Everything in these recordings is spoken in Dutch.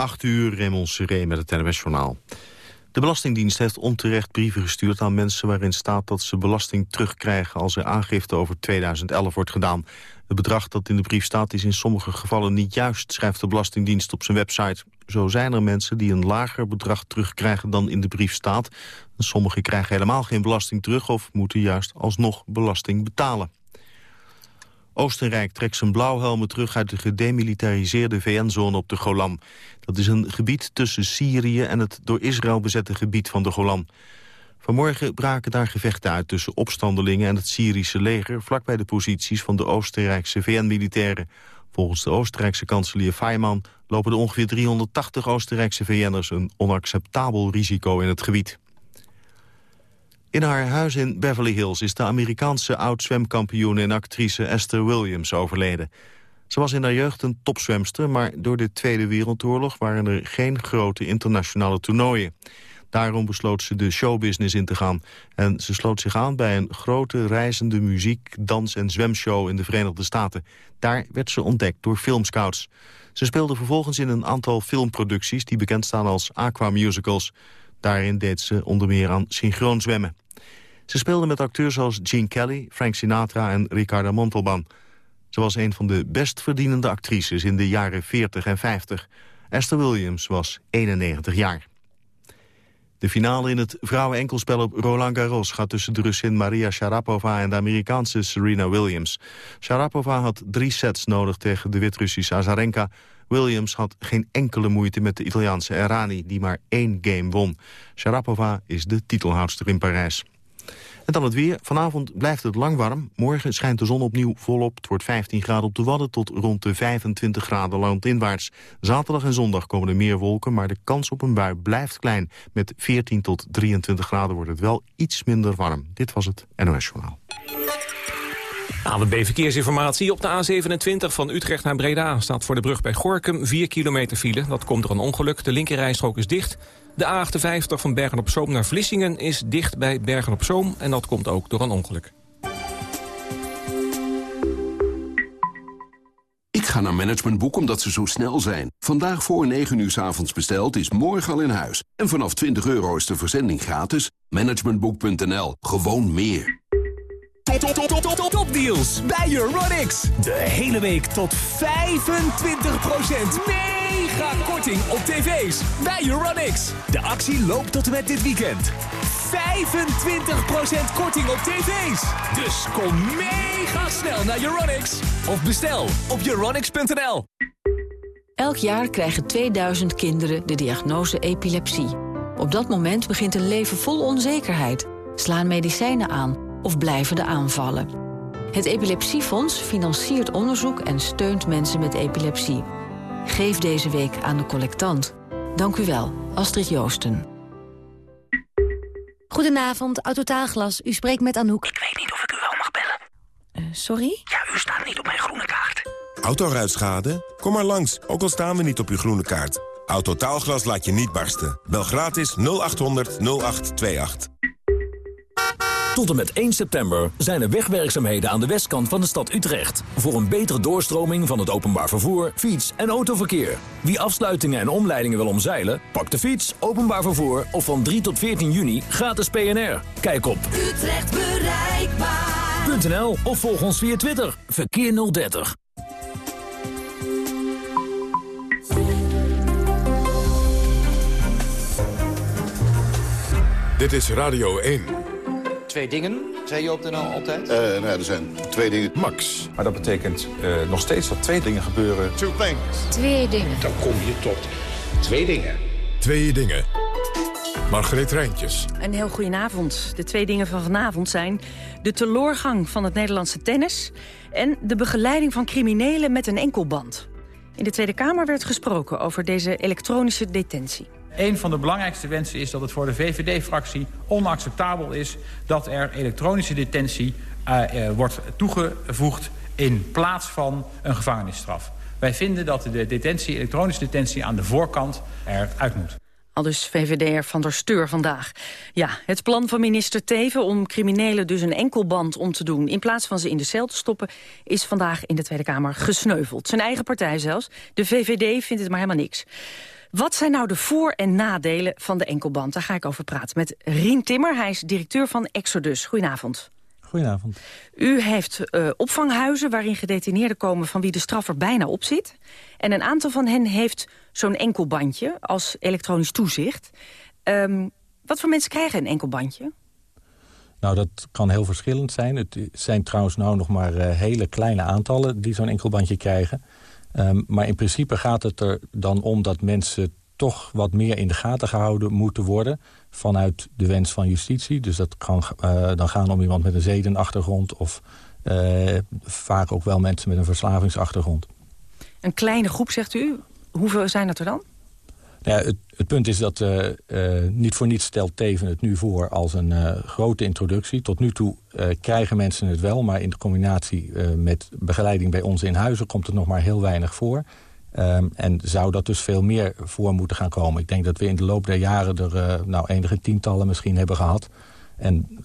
8 uur, Raymond Seré met het NWS-journaal. De Belastingdienst heeft onterecht brieven gestuurd aan mensen... waarin staat dat ze belasting terugkrijgen als er aangifte over 2011 wordt gedaan. Het bedrag dat in de brief staat is in sommige gevallen niet juist... schrijft de Belastingdienst op zijn website. Zo zijn er mensen die een lager bedrag terugkrijgen dan in de brief staat. Sommigen krijgen helemaal geen belasting terug... of moeten juist alsnog belasting betalen. Oostenrijk trekt zijn blauwhelmen terug uit de gedemilitariseerde VN-zone op de Golan. Dat is een gebied tussen Syrië en het door Israël bezette gebied van de Golan. Vanmorgen braken daar gevechten uit tussen opstandelingen en het Syrische leger... vlakbij de posities van de Oostenrijkse VN-militairen. Volgens de Oostenrijkse kanselier Feynman lopen de ongeveer 380 Oostenrijkse VN'ers... een onacceptabel risico in het gebied. In haar huis in Beverly Hills is de Amerikaanse oud-zwemkampioen en actrice Esther Williams overleden. Ze was in haar jeugd een topzwemster, maar door de Tweede Wereldoorlog waren er geen grote internationale toernooien. Daarom besloot ze de showbusiness in te gaan. En ze sloot zich aan bij een grote reizende muziek, dans- en zwemshow in de Verenigde Staten. Daar werd ze ontdekt door filmscouts. Ze speelde vervolgens in een aantal filmproducties die bekend staan als aqua musicals. Daarin deed ze onder meer aan synchroon zwemmen. Ze speelde met acteurs als Gene Kelly, Frank Sinatra en Ricardo Montalban. Ze was een van de best verdienende actrices in de jaren 40 en 50. Esther Williams was 91 jaar. De finale in het vrouwen-enkelspel op Roland Garros gaat tussen de Russin Maria Sharapova en de Amerikaanse Serena Williams. Sharapova had drie sets nodig tegen de Wit-Russische Azarenka. Williams had geen enkele moeite met de Italiaanse Errani, die maar één game won. Sharapova is de titelhoudster in Parijs. En dan het weer. Vanavond blijft het lang warm. Morgen schijnt de zon opnieuw volop. Het wordt 15 graden op de Wadden tot rond de 25 graden landinwaarts. Zaterdag en zondag komen er meer wolken, maar de kans op een bui blijft klein. Met 14 tot 23 graden wordt het wel iets minder warm. Dit was het NOS Journaal. ANWB Verkeersinformatie op de A27 van Utrecht naar Breda... staat voor de brug bij Gorkum 4 kilometer file. Dat komt door een ongeluk. De linkerrijstrook is dicht. De A58 van Bergen-op-Zoom naar Vlissingen is dicht bij Bergen-op-Zoom... en dat komt ook door een ongeluk. Ik ga naar Managementboek omdat ze zo snel zijn. Vandaag voor 9 uur s avonds besteld is morgen al in huis. En vanaf 20 euro is de verzending gratis. Managementboek.nl. Gewoon meer. Top, deals bij Euronics. De hele week tot 25% mega korting op tv's bij Euronics. De actie loopt tot en met dit weekend. 25% korting op tv's. Dus kom mega snel naar Euronics. Of bestel op euronics.nl. Elk jaar krijgen 2000 kinderen de diagnose epilepsie. Op dat moment begint een leven vol onzekerheid. Slaan medicijnen aan of blijven de aanvallen. Het Epilepsiefonds financiert onderzoek en steunt mensen met epilepsie. Geef deze week aan de collectant. Dank u wel, Astrid Joosten. Goedenavond, Autotaalglas. U spreekt met Anouk. Ik weet niet of ik u wel mag bellen. Uh, sorry? Ja, u staat niet op mijn groene kaart. Autoruitschade? Kom maar langs, ook al staan we niet op uw groene kaart. Autotaalglas laat je niet barsten. Bel gratis 0800 0828. Tot en met 1 september zijn er wegwerkzaamheden aan de westkant van de stad Utrecht. Voor een betere doorstroming van het openbaar vervoer, fiets- en autoverkeer. Wie afsluitingen en omleidingen wil omzeilen, pak de fiets, openbaar vervoer of van 3 tot 14 juni gratis PNR. Kijk op Utrecht bereikbaar.nl of volg ons via Twitter. Verkeer 030. Dit is Radio 1. Twee dingen, zei je op de NL altijd? Uh, nou, er zijn twee dingen. Max. Maar dat betekent uh, nog steeds dat twee dingen gebeuren. Two things. Twee dingen. Dan kom je tot twee dingen. Twee dingen. Margreet Rijntjes. Een heel goedenavond. De twee dingen van vanavond zijn... de teloorgang van het Nederlandse tennis... en de begeleiding van criminelen met een enkelband. In de Tweede Kamer werd gesproken over deze elektronische detentie. Een van de belangrijkste wensen is dat het voor de VVD-fractie onacceptabel is... dat er elektronische detentie uh, uh, wordt toegevoegd in plaats van een gevangenisstraf. Wij vinden dat de detentie, elektronische detentie aan de voorkant eruit moet. Al dus VVD'er Van der Steur vandaag. Ja, het plan van minister Teven om criminelen dus een enkelband om te doen... in plaats van ze in de cel te stoppen, is vandaag in de Tweede Kamer gesneuveld. Zijn eigen partij zelfs. De VVD vindt het maar helemaal niks. Wat zijn nou de voor- en nadelen van de enkelband? Daar ga ik over praten met Rien Timmer. Hij is directeur van Exodus. Goedenavond. Goedenavond. U heeft uh, opvanghuizen waarin gedetineerden komen... van wie de straf er bijna op zit. En een aantal van hen heeft zo'n enkelbandje als elektronisch toezicht. Um, wat voor mensen krijgen een enkelbandje? Nou, dat kan heel verschillend zijn. Het zijn trouwens nou nog maar uh, hele kleine aantallen die zo'n enkelbandje krijgen. Um, maar in principe gaat het er dan om dat mensen toch wat meer in de gaten gehouden moeten worden... vanuit de wens van justitie. Dus dat kan uh, dan gaan om iemand met een zedenachtergrond... of uh, vaak ook wel mensen met een verslavingsachtergrond. Een kleine groep, zegt u. Hoeveel zijn dat er dan? Nou ja, het, punt is dat uh, uh, niet voor niets stelt Teven het nu voor als een uh, grote introductie. Tot nu toe krijgen mensen het wel, maar in de combinatie met begeleiding bij ons in huizen komt het nog maar heel weinig voor. Um, en zou dat dus veel meer voor moeten gaan komen. Ik denk dat we in de loop der jaren er nou, enige tientallen misschien hebben gehad. En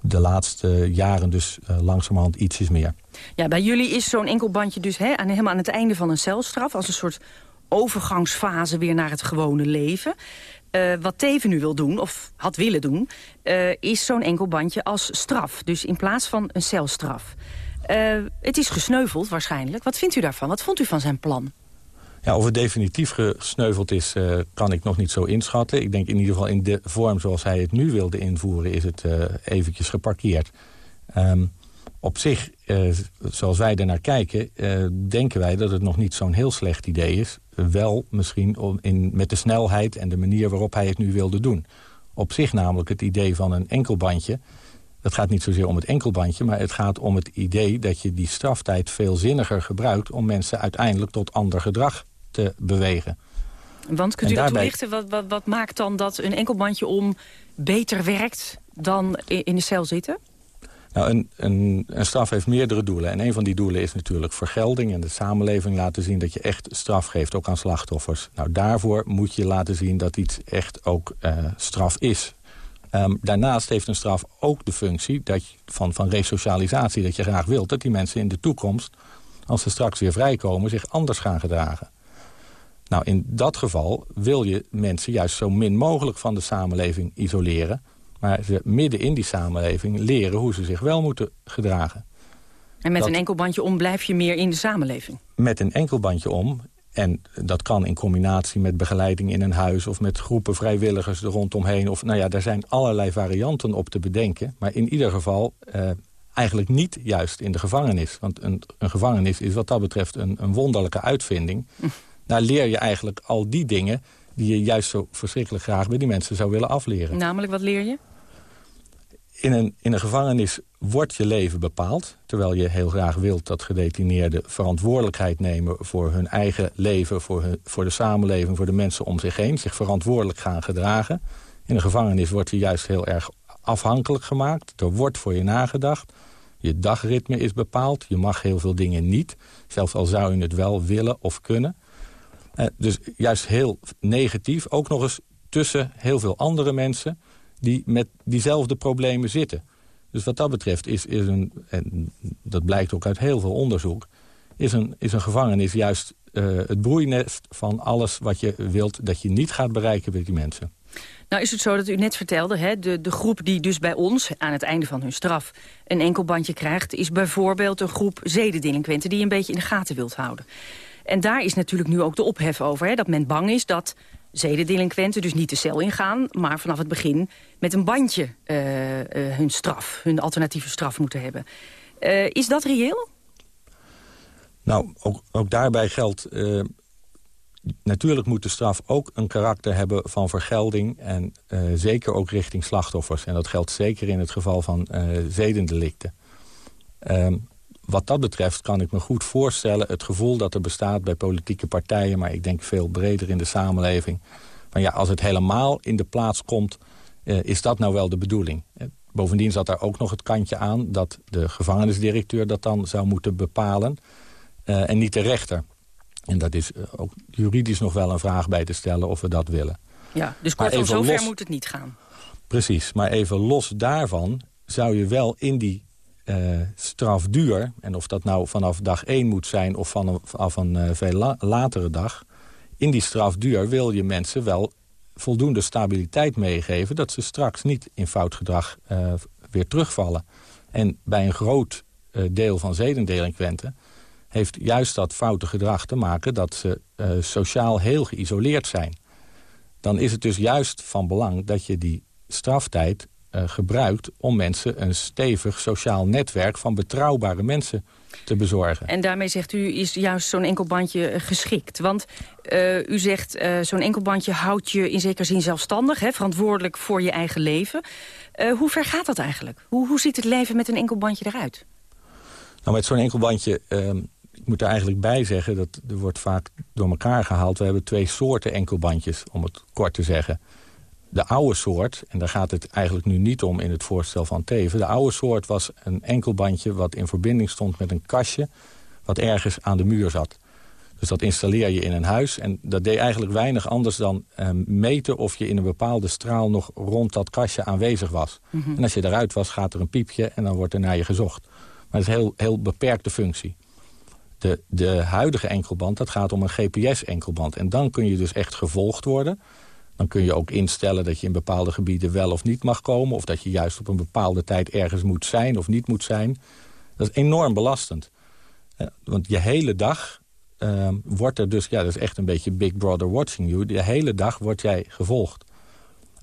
de laatste jaren dus langzamerhand ietsjes meer. Ja, bij jullie is zo'n enkelbandje dus hè, aan, helemaal aan het einde van een celstraf... als een soort overgangsfase weer naar het gewone leven. Uh, wat Teven nu wil doen, of had willen doen... Uh, is zo'n enkelbandje als straf. Dus in plaats van een celstraf. Uh, het is gesneuveld waarschijnlijk. Wat vindt u daarvan? Wat vond u van zijn plan? Ja, of het definitief gesneuveld is, kan ik nog niet zo inschatten. Ik denk in ieder geval in de vorm zoals hij het nu wilde invoeren... is het eventjes geparkeerd. Um, op zich, eh, zoals wij er naar kijken, eh, denken wij dat het nog niet zo'n heel slecht idee is. Wel misschien om in, met de snelheid en de manier waarop hij het nu wilde doen. Op zich namelijk het idee van een enkelbandje. Het gaat niet zozeer om het enkelbandje, maar het gaat om het idee dat je die straftijd veel zinniger gebruikt... om mensen uiteindelijk tot ander gedrag te bewegen. Want kunt u daarbij... dat toelichten? Wat, wat, wat maakt dan dat een enkelbandje om beter werkt dan in de cel zitten? Nou, een, straf heeft meerdere doelen. En een van die doelen is natuurlijk vergelding... en de samenleving laten zien dat je echt straf geeft, ook aan slachtoffers. Nou, daarvoor moet je laten zien dat iets echt ook uh, straf is. Um, daarnaast heeft een straf ook de functie dat van, van resocialisatie... dat je graag wilt dat die mensen in de toekomst... als ze straks weer vrijkomen, zich anders gaan gedragen. Nou, in dat geval wil je mensen juist zo min mogelijk van de samenleving isoleren maar ze midden in die samenleving leren hoe ze zich wel moeten gedragen. En met een enkelbandje om blijf je meer in de samenleving? Met een enkelbandje om. En dat kan in combinatie met begeleiding in een huis... of met groepen vrijwilligers er rondomheen. Of, nou ja, daar zijn allerlei varianten op te bedenken. Maar in ieder geval eh, eigenlijk niet juist in de gevangenis. Want een, een gevangenis is wat dat betreft een, een wonderlijke uitvinding. Hm. Daar leer je eigenlijk al die dingen die je juist zo verschrikkelijk graag bij die mensen zou willen afleren. Namelijk, wat leer je? In een, in een gevangenis wordt je leven bepaald... terwijl je heel graag wilt dat gedetineerden verantwoordelijkheid nemen... voor hun eigen leven, voor, voor de samenleving, voor de mensen om zich heen... zich verantwoordelijk gaan gedragen. In een gevangenis wordt je juist heel erg afhankelijk gemaakt. Er wordt voor je nagedacht. Je dagritme is bepaald. Je mag heel veel dingen niet. Zelfs al zou je het wel willen of kunnen. Uh, dus juist heel negatief. Ook nog eens tussen heel veel andere mensen die met diezelfde problemen zitten. Dus wat dat betreft is, is een, en dat blijkt ook uit heel veel onderzoek... is een, is een gevangenis juist uh, het broeinest van alles wat je wilt... dat je niet gaat bereiken bij die mensen. Nou is het zo dat u net vertelde, hè, de, de groep die dus bij ons... aan het einde van hun straf een enkelbandje krijgt... is bijvoorbeeld een groep zedendelinquenten die je een beetje in de gaten wilt houden. En daar is natuurlijk nu ook de ophef over, hè, dat men bang is dat zedendelinquenten dus niet de cel ingaan... maar vanaf het begin met een bandje uh, uh, hun straf, hun alternatieve straf moeten hebben. Uh, is dat reëel? Nou, ook, ook daarbij geldt... natuurlijk moet de straf ook een karakter hebben van vergelding... en zeker ook richting slachtoffers. En dat geldt zeker in het geval van zedendelicten. Ehm, wat dat betreft kan ik me goed voorstellen... het gevoel dat er bestaat bij politieke partijen... maar ik denk veel breder in de samenleving... van ja, als het helemaal in de plaats komt... Uh, is dat nou wel de bedoeling? Eh, bovendien zat daar ook nog het kantje aan... dat de gevangenisdirecteur dat dan zou moeten bepalen... Uh, en niet de rechter. En dat is ook juridisch nog wel een vraag bij te stellen of we dat willen. Ja, dus kortom, zover los... moet het niet gaan. Precies, maar even los daarvan zou je wel in die uh, strafduur... en of dat nou vanaf dag 1 moet zijn of vanaf een uh, veel la latere dag... in die strafduur wil je mensen wel voldoende stabiliteit meegeven... dat ze straks niet in fout gedrag uh, weer terugvallen. En bij een groot deel van zedendelinquenten... heeft juist dat foute gedrag te maken dat ze sociaal heel geïsoleerd zijn. Dan is het dus juist van belang dat je die straftijd gebruikt... om mensen een stevig sociaal netwerk van betrouwbare mensen te bezorgen. En daarmee zegt u, is juist zo'n enkelbandje eh, geschikt. Want uh, u zegt, uh, zo'n enkelbandje houdt je in zekere zin zelfstandig... Hè, verantwoordelijk voor je eigen leven. Hoe ver gaat dat eigenlijk? Hoe, hoe ziet het leven met een enkelbandje eruit? Nou, met zo'n enkelbandje... Ehm, ik moet er eigenlijk bij zeggen, dat er wordt vaak door elkaar gehaald. We hebben twee soorten enkelbandjes, om het kort te zeggen de oude soort, en daar gaat het eigenlijk nu niet om in het voorstel van Teven... de oude soort was een enkelbandje wat in verbinding stond met een kastje... wat ergens aan de muur zat. Dus dat installeer je in een huis. En dat deed eigenlijk weinig anders dan eh, meten of je in een bepaalde straal... nog rond dat kastje aanwezig was. En als je eruit was, gaat er een piepje en dan wordt er naar je gezocht. Maar dat is een heel, heel beperkte functie. De, de huidige enkelband, dat gaat om een GPS-enkelband. En dan kun je dus echt gevolgd worden... Dan kun je ook instellen dat je in bepaalde gebieden wel of niet mag komen... of dat je juist op een bepaalde tijd ergens moet zijn of niet moet zijn. Dat is enorm belastend. Want je hele dag uh, wordt er dus... ja, dat is echt een beetje Big Brother watching you. De hele dag word jij gevolgd.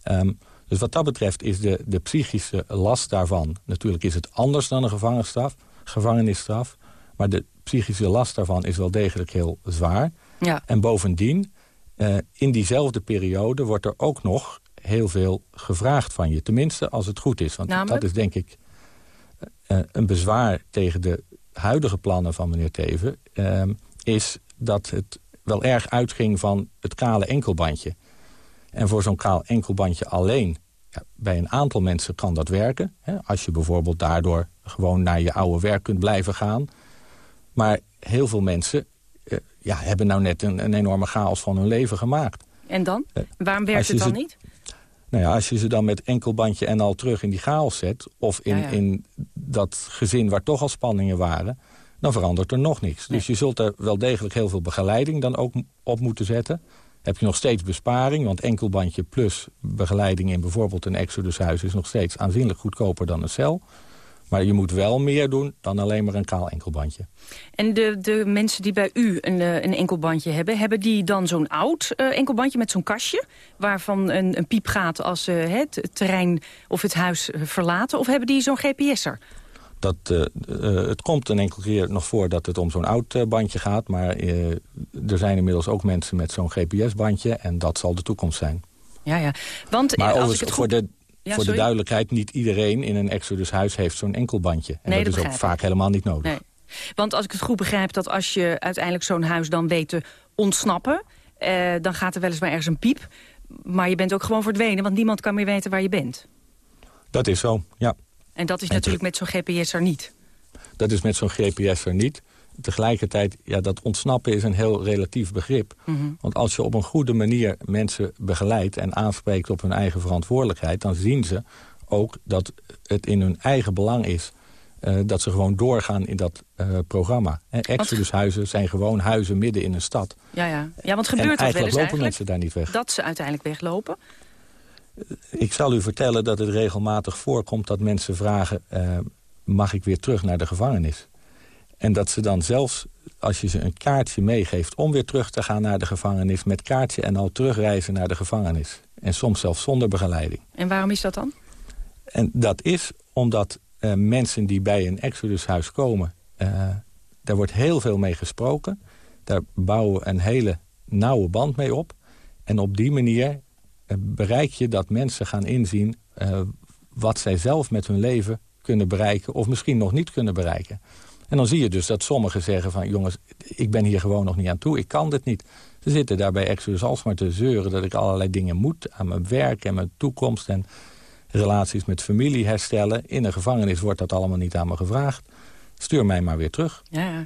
Um, dus wat dat betreft is de, de psychische last daarvan... natuurlijk is het anders dan een gevangenisstraf, gevangenisstraf... maar de psychische last daarvan is wel degelijk heel zwaar. Ja. En bovendien uh, in diezelfde periode wordt er ook nog heel veel gevraagd van je. Tenminste, als het goed is. Want Namelijk? dat is denk ik uh, een bezwaar tegen de huidige plannen van meneer Teven... Uh, is dat het wel erg uitging van het kale enkelbandje. En voor zo'n kaal enkelbandje alleen... Ja, bij een aantal mensen kan dat werken. Hè, als je bijvoorbeeld daardoor gewoon naar je oude werk kunt blijven gaan. Maar heel veel mensen ja, hebben nou net een, een enorme chaos van hun leven gemaakt. En dan? Eh, Waarom werkt het dan niet? Nou ja, als je ze dan met enkelbandje en al terug in die chaos zet... of in, in dat gezin waar toch al spanningen waren... dan verandert er nog niks. Dus je zult er wel degelijk heel veel begeleiding dan ook op moeten zetten. Heb je nog steeds besparing, want enkelbandje plus begeleiding... in bijvoorbeeld een exodushuis is nog steeds aanzienlijk goedkoper dan een cel... Maar je moet wel meer doen dan alleen maar een kaal enkelbandje. En de, de mensen die bij u een, eh, een enkelbandje hebben... hebben die dan zo'n oud uh, enkelbandje met zo'n kastje... waarvan een, een piep gaat als ze uh, het terrein of het huis verlaten? Of hebben die zo'n GPS'er? Dat, uh, het komt een enkel keer nog voor dat het om zo'n oud bandje gaat. Maar er zijn inmiddels ook mensen met zo'n GPS-bandje. En dat zal de toekomst zijn. Ja, ja. Want maar als ik het goed... voor de voor de duidelijkheid, niet iedereen in een Exodus-huis heeft zo'n enkelbandje. En nee, dat, is ook vaak helemaal niet nodig. Nee. Want als ik het goed begrijp, dat als je uiteindelijk zo'n huis dan weet te ontsnappen... Eh, dan gaat er weliswaar ergens een piep. Maar je bent ook gewoon verdwenen, want niemand kan meer weten waar je bent. Dat is zo, ja. En dat is natuurlijk met zo'n GPS er niet. Dat is met zo'n GPS er niet tegelijkertijd, ja, dat ontsnappen is een heel relatief begrip. Mhm. Want als je op een goede manier mensen begeleidt... en aanspreekt op hun eigen verantwoordelijkheid... dan zien ze ook dat het in hun eigen belang is... Uh, dat ze gewoon doorgaan in dat uh, programma. Exodushuizen zijn gewoon huizen midden in een stad. Ja, ja. ja want gebeurt en dat wel eens lopen mensen daar niet weg. Dat ze uiteindelijk weglopen? Ik zal u vertellen dat het regelmatig voorkomt dat mensen vragen... Uh, mag ik weer terug naar de gevangenis? En dat ze dan zelfs, als je ze een kaartje meegeeft... om weer terug te gaan naar de gevangenis met kaartje... en al terugreizen naar de gevangenis. En soms zelfs zonder begeleiding. En waarom is dat dan? En dat is omdat uh, mensen die bij een Exodushuis komen... Uh, daar wordt heel veel mee gesproken. Daar bouwen we een hele nauwe band mee op. En op die manier uh, bereik je dat mensen gaan inzien... wat zij zelf met hun leven kunnen bereiken... of misschien nog niet kunnen bereiken. En dan zie je dus dat sommigen zeggen van... jongens, ik ben hier gewoon nog niet aan toe, ik kan dit niet. Ze zitten daar bij Exodus alsmaar te zeuren dat ik allerlei dingen moet... aan mijn werk en mijn toekomst en relaties met familie herstellen. In een gevangenis wordt dat allemaal niet aan me gevraagd. Stuur mij maar weer terug. Ja,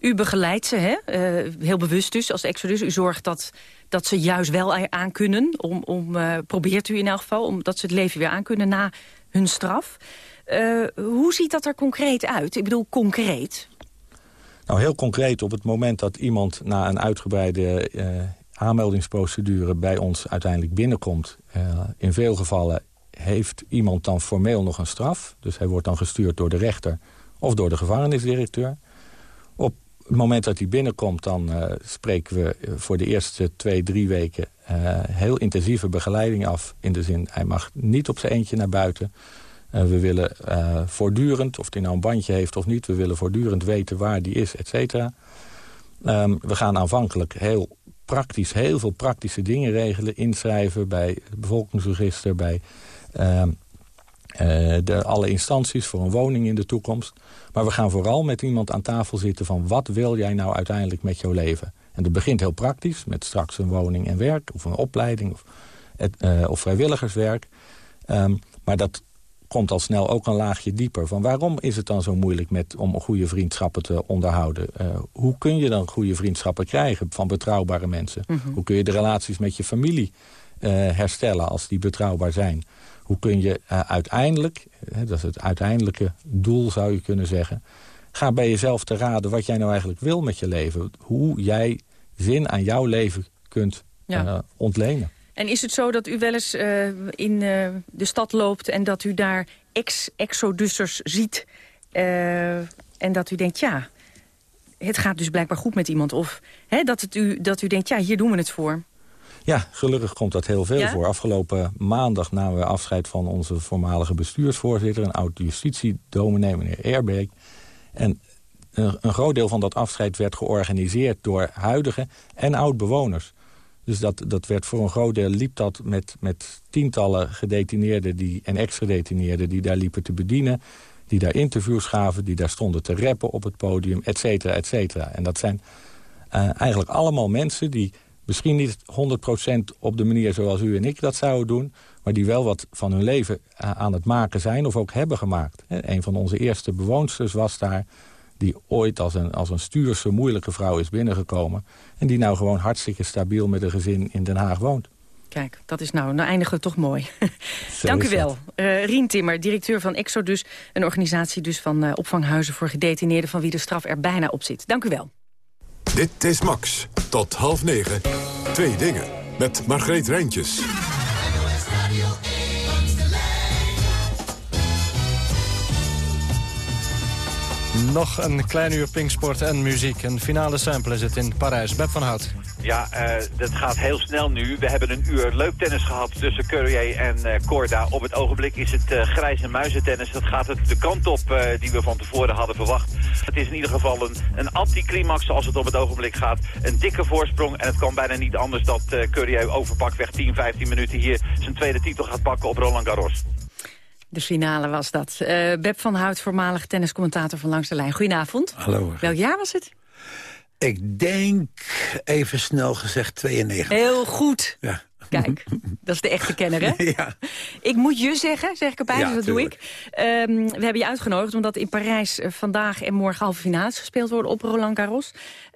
u begeleidt ze, hè? Uh, heel bewust dus, als Exodus. U zorgt dat, dat ze juist wel aan kunnen. Om, om, uh, probeert u in elk geval, omdat ze het leven weer aan kunnen na hun straf. Uh, hoe ziet dat er concreet uit? Ik bedoel, concreet. Nou, heel concreet, op het moment dat iemand na een uitgebreide uh, aanmeldingsprocedure bij ons uiteindelijk binnenkomt... Uh, in veel gevallen heeft iemand dan formeel nog een straf. Dus hij wordt dan gestuurd door de rechter of door de gevangenisdirecteur. Op het moment dat hij binnenkomt, dan uh, spreken we voor de eerste twee, drie weken... heel intensieve begeleiding af. In de zin, hij mag niet op zijn eentje naar buiten... We willen uh, voortdurend, of hij nou een bandje heeft of niet... we willen voortdurend weten waar die is, et cetera. Um, we gaan aanvankelijk heel praktisch, heel veel praktische dingen regelen. Inschrijven bij het bevolkingsregister, bij uh, de, alle instanties voor een woning in de toekomst. Maar we gaan vooral met iemand aan tafel zitten van... wat wil jij nou uiteindelijk met jouw leven? En dat begint heel praktisch, met straks een woning en werk... of een opleiding of, het, of vrijwilligerswerk. Um, maar dat komt al snel ook een laagje dieper. Van waarom is het dan zo moeilijk met, om goede vriendschappen te onderhouden? Uh, hoe kun je dan goede vriendschappen krijgen van betrouwbare mensen? Mm -hmm. Hoe kun je de relaties met je familie uh, herstellen als die betrouwbaar zijn? Hoe kun je uh, uiteindelijk, dat is het uiteindelijke doel zou je kunnen zeggen... ga bij jezelf te raden wat jij nou eigenlijk wil met je leven. Hoe jij zin aan jouw leven kunt ja. ontlenen. En is het zo dat u wel eens uh, in uh, de stad loopt... en dat u daar ex-exodussers ziet... Uh, en dat u denkt, ja, het gaat dus blijkbaar goed met iemand. Of hè, dat, het u, dat u denkt, ja, hier doen we het voor. Ja, gelukkig komt dat heel veel ja? voor. Afgelopen maandag namen we afscheid van onze voormalige bestuursvoorzitter... een oud-justitiedominee, meneer Eerbeek. En een, een groot deel van dat afscheid werd georganiseerd door huidige en oud-bewoners... Dus dat, dat werd voor een groot deel liep dat met, met tientallen gedetineerden die, en ex-gedetineerden die daar liepen te bedienen. Die daar interviews gaven, die daar stonden te rappen op het podium, et cetera, et cetera. En dat zijn uh, eigenlijk allemaal mensen die misschien niet 100% op de manier zoals u en ik dat zouden doen... maar die wel wat van hun leven uh, aan het maken zijn of ook hebben gemaakt. Een van onze eerste bewoonsters was daar die ooit als een, als een stuurse, moeilijke vrouw is binnengekomen... en die nou gewoon hartstikke stabiel met een gezin in Den Haag woont. Kijk, dat is nou, nou eindigen we toch mooi. Dank u wel. Uh, Rien Timmer, directeur van Exodus, een organisatie dus van uh, opvanghuizen voor gedetineerden... van wie de straf er bijna op zit. Dank u wel. Dit is Max. Tot half negen. Twee dingen. Met Margreet Rijntjes. Nog een klein uur Pinksport en muziek. Een finale sample is het in Parijs. Beb van Hout. Ja, uh, dat gaat heel snel nu. We hebben een uur leuk tennis gehad tussen Currier en uh, Corda. Op het ogenblik is het uh, grijze muizentennis. Dat gaat het de kant op die we van tevoren hadden verwacht. Het is in ieder geval een, anticlimax zoals het op het ogenblik gaat. Een dikke voorsprong en het kan bijna niet anders dat Currier overpakweg 10, 15 minuten hier zijn tweede titel gaat pakken op Roland Garros. De finale was dat. Uh, Beb van Hout, voormalig tenniscommentator van Langs de Lijn. Goedenavond. Hallo. Welk jaar was het? Ik denk, even snel gezegd, 92. Heel goed. Ja. Kijk, dat is de echte kenner, hè? Ja. Ik moet je zeggen, zeg ik erbij, ja, dus dat tuurlijk. doe ik. Um, we hebben je uitgenodigd omdat in Parijs vandaag en morgen halve finales gespeeld worden op Roland Garros.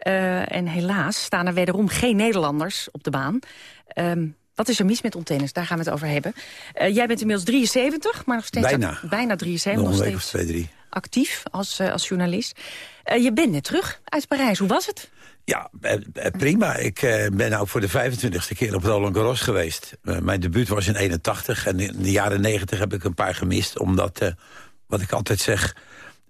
Uh, en helaas staan er wederom geen Nederlanders op de baan. Um, wat is er mis met ontennis? Daar gaan we het over hebben. Uh, jij bent inmiddels 73, maar nog steeds... Bijna. bijna 73. Nog een week of twee, drie. Actief als, uh, als journalist. Uh, je bent net terug uit Parijs. Hoe was het? Ja, prima. Ik ben nou voor de 25e keer op Roland Garros geweest. mijn debuut was in 81 en in de jaren 90 heb ik een paar gemist. Omdat, wat ik altijd zeg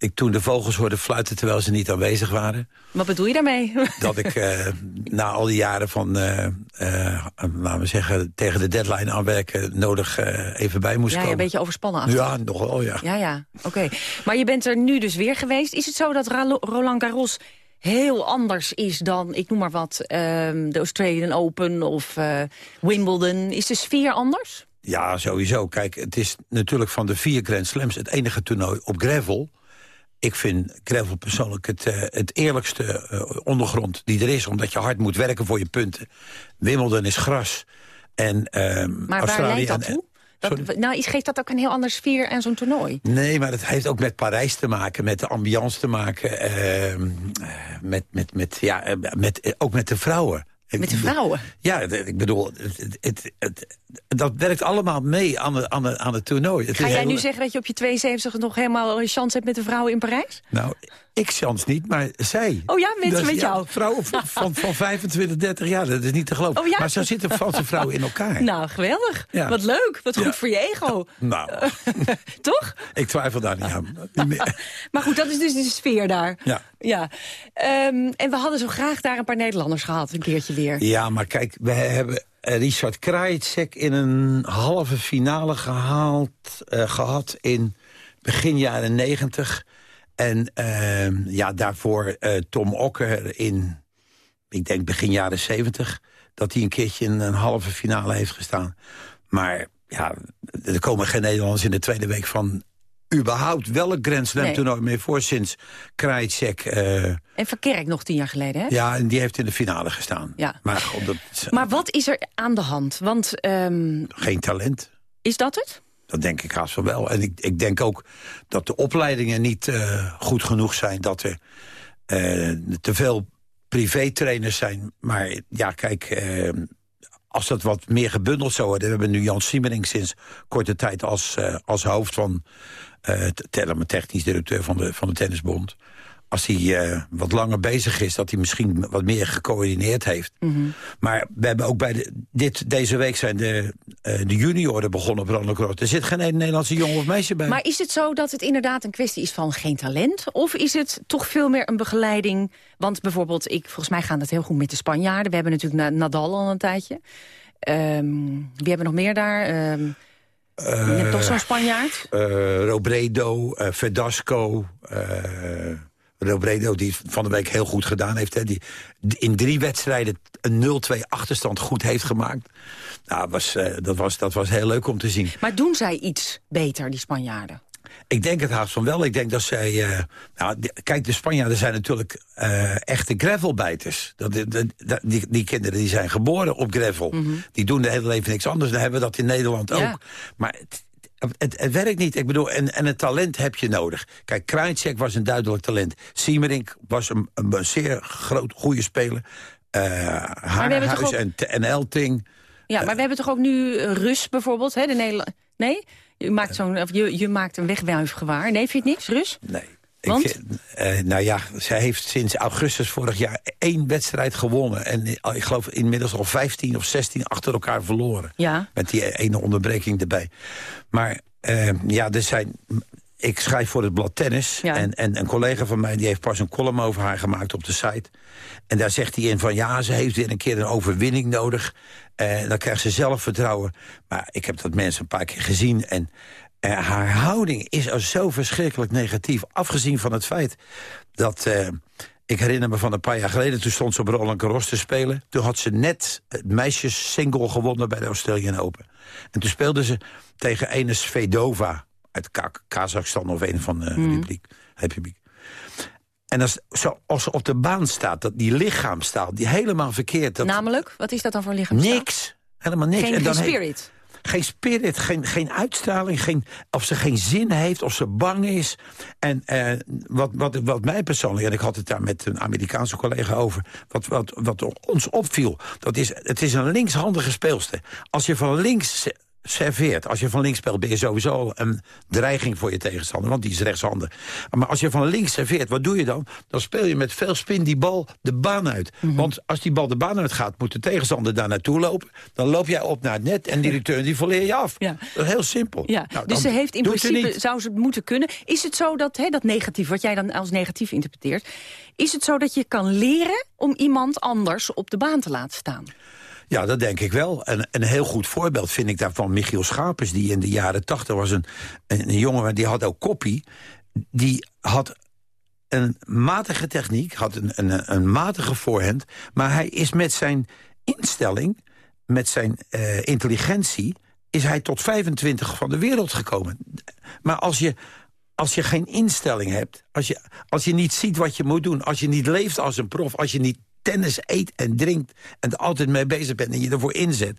ik toen de vogels hoorde fluiten terwijl ze niet aanwezig waren. Wat bedoel je daarmee? Dat ik uh, na al die jaren van, uh, uh, laten we zeggen, tegen de deadline aanwerken... nodig even bij moest ja, komen. Ja, een beetje overspannen af. Ja, nogal, ja. Ja, ja, oké. Maar je bent er nu dus weer geweest. Is het zo dat Roland Garros heel anders is dan, ik noem maar wat... de Australian Open of Wimbledon? Is de sfeer anders? Ja, sowieso. Kijk, het is natuurlijk van de vier Grand Slams... het enige toernooi op gravel ik vind gravel persoonlijk het, uh, het eerlijkste uh, ondergrond die er is. Omdat je hard moet werken voor je punten. Wimbledon is gras. En, uh, maar Australië waar leidt dat toe? Dat, nou, geeft dat ook een heel andere sfeer aan zo'n toernooi? Nee, maar het heeft ook met Parijs te maken, met de ambiance te maken. Uh, met, met, met, ja, met, ook met de vrouwen. Met de vrouwen? Ja, ik bedoel, het, het, het, dat werkt allemaal mee aan, de, aan, de, aan het toernooi. Ga jij nu zeggen dat je op je 72 nog helemaal een chance hebt met de vrouwen in Parijs? Nou, ik chance niet, maar zij. Oh ja, met, met jou? Vrouw van, van 25, 30 jaar, dat is niet te geloven. Oh ja? Maar zo zitten Franse vrouwen in elkaar. Nou, geweldig. Wat leuk. Wat goed voor je ego. Nou. Toch? Ik twijfel daar niet aan. maar goed, dat is dus de sfeer daar. Ja. ja. Um, en we hadden zo graag daar een paar Nederlanders gehad, een keertje weer. Ja, maar kijk, we hebben Richard Krajicek in een halve finale gehaald, uh, gehad in begin jaren 90. En uh, ja, daarvoor uh, Tom Okker in, ik denk begin jaren 70... dat hij een keertje in een halve finale heeft gestaan. Maar ja, er komen geen Nederlanders in de tweede week van überhaupt welk Grand Slam nee. toernooi meer voor sinds Krajicek. Uh... En Verkerk nog tien jaar geleden, hè? Ja, en die heeft in de finale gestaan. Ja. Maar, maar wat is er aan de hand? Want, um... Geen talent. Is dat het? Dat denk ik haast wel. En ik, ik denk ook dat de opleidingen niet uh, goed genoeg zijn. Dat er uh, te veel privétrainers zijn. Maar ja, kijk, uh, als dat wat meer gebundeld zou worden... we hebben nu Jan Siemering sinds korte tijd als, als hoofd van... Uh, technisch directeur van de, van de Tennisbond als hij uh, wat langer bezig is, dat hij misschien wat meer gecoördineerd heeft. Mm -hmm. Maar we hebben ook bij de, dit, deze week zijn de, uh, de junioren begonnen op Roland Garros. Er zit geen Nederlandse jongen of meisje bij. Maar is het zo dat het inderdaad een kwestie is van geen talent? Of is het toch veel meer een begeleiding? Want bijvoorbeeld, ik, volgens mij gaat het heel goed met de Spanjaarden. We hebben natuurlijk Nadal al een tijdje. Um, wie hebben nog meer daar? Um, uh, je hebt toch zo'n Spanjaard? Robredo, Verdasco... Robredo, die van de week heel goed gedaan heeft. Hè, die in drie wedstrijden een 0-2 achterstand goed heeft gemaakt. Nou, was, uh, dat, was, dat was heel leuk om te zien. Maar doen zij iets beter, die Spanjaarden? Ik denk het haast van wel. Ik denk dat zij... Uh, nou, kijk, de Spanjaarden zijn natuurlijk uh, echte gravelbijters. Dat, die, die kinderen die zijn geboren op gravel. Mhm. Mm -hmm. Die doen de hele leven niks anders. Dan hebben we dat in Nederland ook. Maar het, het, werkt niet. Ik bedoel, en, en het talent heb je nodig. Kijk, Krajicek was een duidelijk talent. Siemerink was een, een zeer groot, goede speler. Uh, Haarhuis ook... en, en Elting. Ja, maar uh, we hebben toch ook nu Rus bijvoorbeeld, hè? De Nederland... Nee? Je maakt, zo'n, je, je maakt een wegwuifgewaar. Nee, vind je het niks, Rus? Nee. Want? Ik, uh, nou ja, zij heeft sinds augustus vorig jaar één wedstrijd gewonnen. En ik geloof inmiddels al 15 of 16 achter elkaar verloren. Ja. Met die ene onderbreking erbij. Maar uh, ja, er zijn... Ik schrijf voor het blad Tennis. Ja. En, en een collega van mij die heeft pas een column over haar gemaakt op de site. En daar zegt hij in van ja, ze heeft weer een keer een overwinning nodig. Uh, dan krijgt ze zelfvertrouwen. Maar ik heb dat mensen een paar keer gezien. En haar houding is er zo verschrikkelijk negatief. Afgezien van het feit dat... Uh, ik herinner me van een paar jaar geleden, toen stond ze op Roland Garros te spelen. Toen had ze net het meisjes single gewonnen bij de Australian Open. En toen speelde ze tegen ene Svedova uit Kazachstan of een van de Mhm. mm. republiek, republiek. En als, zo, als ze op de baan staat, dat die lichaamstaal, die helemaal verkeerd... Dat, Namelijk, wat is dat dan voor lichaamstaal? Niks. Helemaal niks. Geen, en dan spirit? Geen spirit, geen, geen uitstraling, geen, of ze geen zin heeft, of ze bang is. En eh, wat, wat, wat mij persoonlijk, en ik had het daar met een Amerikaanse collega over... wat, wat, wat ons opviel, dat is, het is een linkshandige speelster. Als je van links serveert. Als je van links speelt ben je sowieso een dreiging voor je tegenstander. Want die is rechtshandig. Maar als je van links serveert, wat doe je dan? Dan speel je met veel spin die bal de baan uit. Mhm. Mm -hmm. Want als die bal de baan uit gaat, moet de tegenstander daar naartoe lopen. Dan loop jij op naar het net en die return die volleer je af. Ja. Dat is heel simpel. Ja. Nou, dus ze heeft in principe, zou ze het moeten kunnen. Is het zo dat, hè, dat negatief, wat jij dan als negatief interpreteert... is het zo dat je kan leren om iemand anders op de baan te laten staan? Ja, dat denk ik wel. En een heel goed voorbeeld vind ik daarvan Michiel Schapers... die in de jaren tachtig was een, een, jongen, die had ook koppie. Die had een matige techniek, had een, een, een matige voorhand... maar hij is met zijn instelling, met zijn uh, intelligentie... is hij tot 25 van de wereld gekomen. Maar als je, als je geen instelling hebt... Als je, als je niet ziet wat je moet doen... als je niet leeft als een prof, als je niet tennis eet en drinkt... en er altijd mee bezig bent en je ervoor inzet...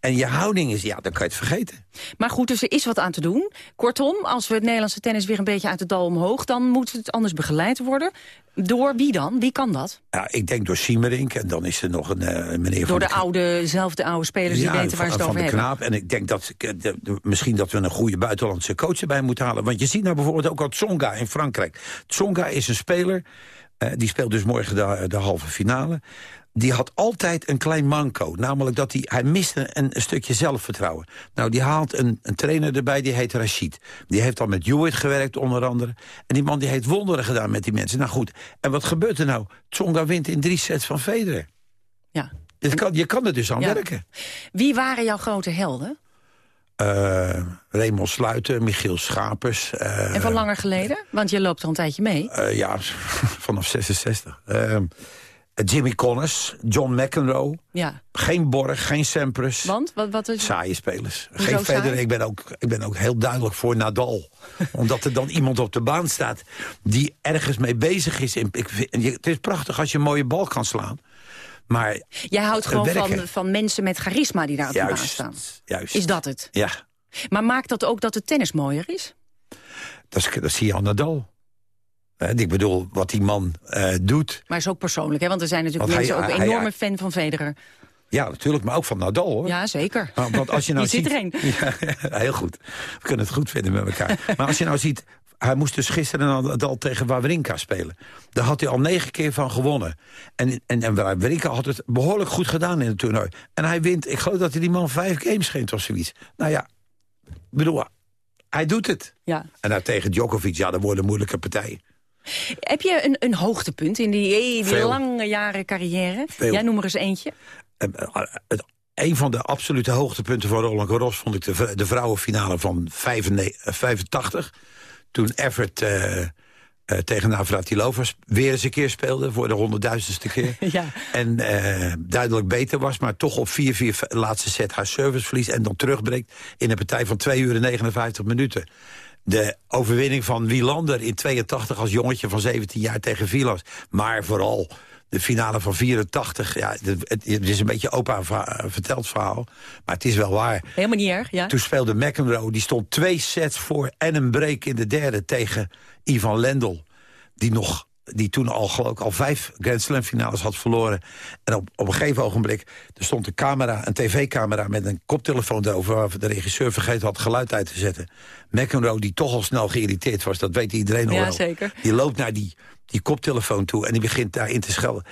en je houding is, ja, dan kan je het vergeten. Maar goed, dus er is wat aan te doen. Kortom, als we het Nederlandse tennis weer een beetje uit het dal omhoog... dan moet het anders begeleid worden. Door wie dan? Wie kan dat? Ja, ik denk door Siemerink en dan is er nog een uh, meneer door van... de, de oude, zelfde oude spelers die weten waar ze het over hebben. Knaap. En ik denk dat de, de, misschien dat we een goede buitenlandse coach erbij moeten halen. Want je ziet nou bijvoorbeeld ook al Tsonga in Frankrijk. Tsonga is een speler, uh, die speelt dus morgen de, de halve finale die had altijd een klein manco. Namelijk dat hij, hij miste een, een, stukje zelfvertrouwen. Nou, die haalt een, een trainer erbij, die heet Rashid. Die heeft al met Hewitt gewerkt, onder andere. En die man die heeft wonderen gedaan met die mensen. Nou goed, en wat gebeurt er nou? Tsonga wint in drie sets van Federer. Ja. Je kan, je kan er dus aan ja. werken. Wie waren jouw grote helden? Uh, Raymond Sluiten, Michiel Schapers. Uh, en van langer geleden? Want je loopt al een tijdje mee. Uh, ja, vanaf 66. Jimmy Connors, John McEnroe. Ja. Geen Borg, geen Sampras. Want? Wat, wat is... Saaie spelers. Geen Federer. Ik ben, ook, ik ben ook heel duidelijk voor Nadal. Omdat er dan iemand op de baan staat die ergens mee bezig is. Het is prachtig als je een mooie bal kan slaan. Maar Jij houdt gewoon van, van mensen met charisma die daar op juist, de baan staan. Juist. Is dat het? Ja. Maar maakt dat ook dat de tennis mooier is? Dat, is, dat zie je aan Nadal. Ik bedoel, wat die man uh, doet. Maar is ook persoonlijk, hè? want er zijn natuurlijk mensen ook een enorme hij, fan van Federer. Ja, natuurlijk, maar ook van Nadal, hoor. Ja, zeker. Want als je nou ziet, zit er een. Ja, heel goed. We kunnen het goed vinden met elkaar. maar als je nou ziet, hij moest dus gisteren Nadal tegen Wawrinka spelen. Daar had hij al negen keer van gewonnen. En, en, en Wawrinka had het behoorlijk goed gedaan in het toernooi. En hij wint, ik geloof dat hij die man vijf games geeft of zoiets. Nou ja, ik bedoel, hij doet het. Ja. En nou tegen Djokovic, ja, dat worden moeilijke partijen. Heb je een, een hoogtepunt in die, die lange jaren carrière? Veel. Jij noem er eens eentje. Uh, het, een van de absolute hoogtepunten van Roland Garros... vond ik de, de vrouwenfinale van 85. Toen Everett uh, tegen Navratilova weer eens een keer speelde... voor de honderdduizendste keer. ja. En duidelijk beter was, maar toch op 4-4 laatste set haar service verliest... en dan terugbreekt in een partij van 2 uur en 59 minuten de overwinning van Wielander in 82 als jongetje van 17 jaar tegen Vilas. Maar vooral de finale van 84. Ja, het, is een beetje opa verteld verhaal. Maar het is wel waar. Helemaal niet erg, ja. Toen speelde McEnroe. Die stond twee sets voor en een break in de derde tegen Ivan Lendl. Die nog die toen al, geloof ik, al vijf Grand Slam finales had verloren. En op, op een gegeven ogenblik, er stond een camera, een tv-camera... met een koptelefoon erover, waar de regisseur vergeten had geluid uit te zetten. McEnroe, die toch al snel geïrriteerd was, dat weet iedereen al ja, wel. Zeker. Die loopt naar die, die koptelefoon toe en die begint daarin te schelden.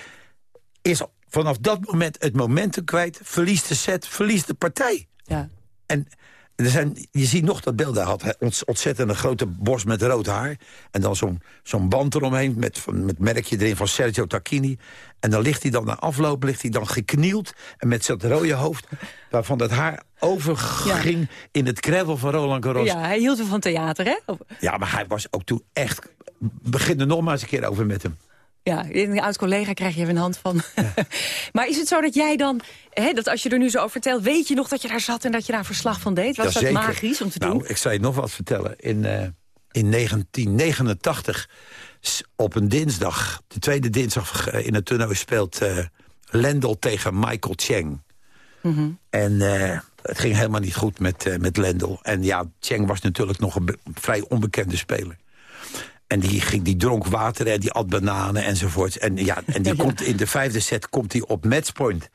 Is vanaf dat moment het momentum kwijt, verliest de set, verliest de partij. Ja. En... Er zijn, je ziet nog dat beeld, hij had ontzettend een grote borst met rood haar. En dan zo'n zo'n band eromheen met, met merkje erin van Sergio Tacchini. En dan ligt hij dan na afloop ligt hij dan geknield. En met zijn rode hoofd, waarvan dat haar overging ja. in het gravel van Roland Garros. Ja, hij hield van theater, hè? Ja, maar hij was ook toen echt... Begin er nog maar eens een keer over met hem. Ja, een oud collega krijg je even een hand van. Ja. maar is het zo dat jij dan, hè, dat als je er nu zo over vertelt... weet je nog dat je daar zat en dat je daar verslag van deed? Was ja, dat zeker. magisch om te nou, doen? Ik zou je nog wat vertellen. In, uh, in 1989, op een dinsdag, de tweede dinsdag in het toernooi... speelt uh, Lendl tegen Michael Cheng. Mm -hmm. En uh, het ging helemaal niet goed met, met Lendl. En ja, Cheng was natuurlijk nog een vrij onbekende speler. En die, ging, die dronk water en die at bananen enzovoort. En, ja, en die ja. komt in de vijfde set komt hij op matchpoint.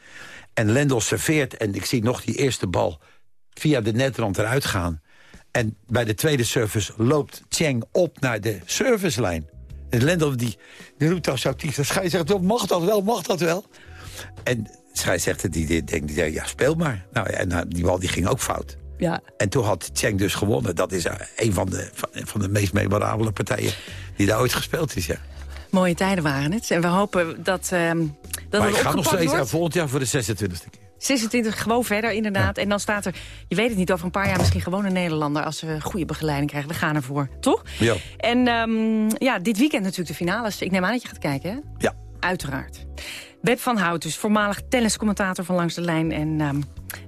En Lendl serveert en ik zie nog die eerste bal via de netrand eruit gaan. En bij de tweede service loopt Cheng op naar de servicelijn. En Lendl die, die roept dan zo actief. De scheidsrechter, mag dat wel, mag dat wel? En de scheidsrechter die, die denkt, ja, speel maar. Nou, en die bal die ging ook fout. Ja. En toen had Cheng dus gewonnen. Dat is een van de, van de meest memorabele partijen die daar ooit gespeeld is, ja. Mooie tijden waren het. En we hopen dat, um, dat maar het ik ga nog steeds volgend jaar voor de 26e keer. 26 gewoon verder, inderdaad. Ja. En dan staat er, je weet het niet, over een paar jaar misschien gewoon een Nederlander... als we goede begeleiding krijgen. We gaan ervoor, toch? Ja. En um, ja, dit weekend natuurlijk de finales. Ik neem aan dat je gaat kijken, hè? Ja. Uiteraard. Beb van Hout, dus voormalig tenniscommentator van Langs de Lijn. En um,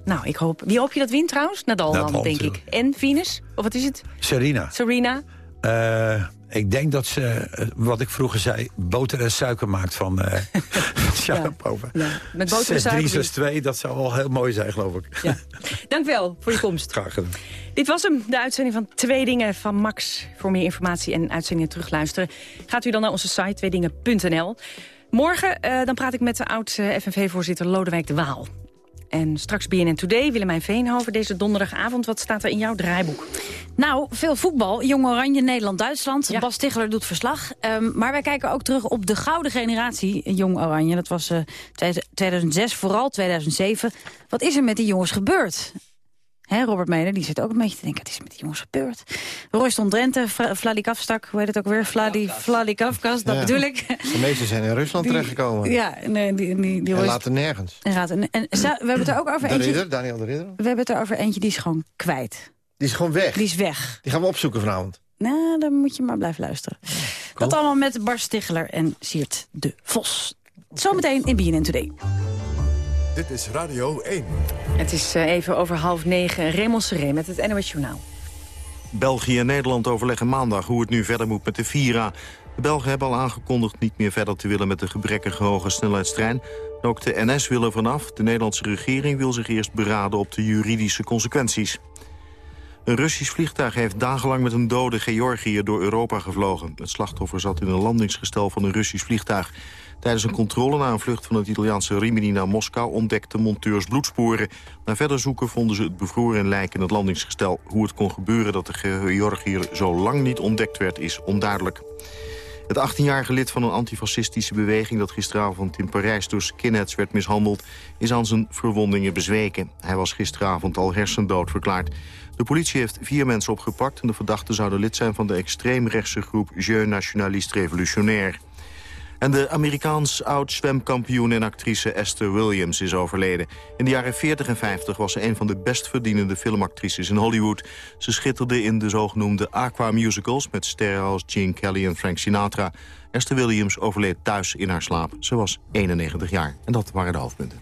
nou, ik hoop... Wie hoop je dat wint trouwens? Nadal, Nadal dan, denk natuurlijk. ik. En Venus? Of wat is het? Serena. Serena? Uh, Ik denk dat ze, eh, wat ik vroeger zei, boter en suiker maakt van uh, Sharapova. Ja, ja. Met boter en suiker. 3, 2, dat zou wel heel mooi zijn, geloof ik. Ja. Dank wel voor je komst. Graag gedaan. Dit was hem, de uitzending van Twee Dingen van Max. Voor meer informatie en uitzendingen terugluisteren... gaat u dan naar onze site tweedingen.nl. Morgen uh, dan praat ik met de oud-FNV-voorzitter Lodewijk de Waal. En straks BNN Today, Willemijn Veenhoven, deze donderdagavond. Wat staat er in jouw draaiboek? Nou, veel voetbal. Jong Oranje, Nederland-Duitsland. Ja. Bas Ticheler doet verslag. Um, maar wij kijken ook terug op de gouden generatie Jong Oranje. Dat was uh, eh, 2006, vooral 2007. Wat is er met die jongens gebeurd? He, Robert Meder, die zit ook een beetje te denken... wat is met die jongens gebeurd? Royston Drenthe, Vladikavstak, hoe heet het ook weer? Vladi, Vladikavkaz, dat ja. bedoel ik. De meeste zijn in Rusland die, terechtgekomen. Ja, nee, die, die, die en later nergens. En, en, en we hebben het er ook over de eentje... Ridder, Daniel de Ridder. We hebben het er over eentje, die is gewoon kwijt. Die is gewoon weg? Die is weg. Die gaan we opzoeken vanavond. Nou, dan moet je maar blijven luisteren. Cool. Dat allemaal met Bart Stichler en Siert de Vos. Zometeen in BNN Today. Dit is Radio 1. Het is uh, even over half negen. Raymond Seré met het NOS Journaal. België en Nederland overleggen maandag hoe het nu verder moet met de Vira. De Belgen hebben al aangekondigd niet meer verder te willen met de gebrekkige hoge snelheidstrein. Ook de NS wil er vanaf. De Nederlandse regering wil zich eerst beraden op de juridische consequenties. Een Russisch vliegtuig heeft dagenlang met een dode Georgiër door Europa gevlogen. Het slachtoffer zat in een landingsgestel van een Russisch vliegtuig. Tijdens een controle na een vlucht van het Italiaanse Rimini naar Moskou... ontdekten monteurs bloedsporen. Na verder zoeken vonden ze het bevroren lijk in het landingsgestel. Hoe het kon gebeuren dat de Georgiër zo lang niet ontdekt werd, is onduidelijk. Het 18-jarige lid van een antifascistische beweging... dat gisteravond in Parijs door skinheads werd mishandeld... is aan zijn verwondingen bezweken. Hij was gisteravond al hersendood verklaard. De politie heeft vier mensen opgepakt... en de verdachten zouden lid zijn van de extreemrechtse groep Jeux Nationaliste Révolutionnaire. En de Amerikaans oud-zwemkampioen en actrice Esther Williams is overleden. In de jaren 40 en 50 was ze een van de best verdienende filmactrices in Hollywood. Ze schitterde in de zogenoemde aqua-musicals... met sterren als Gene Kelly en Frank Sinatra. Esther Williams overleed thuis in haar slaap. Ze was 91 jaar. En dat waren de hoofdpunten.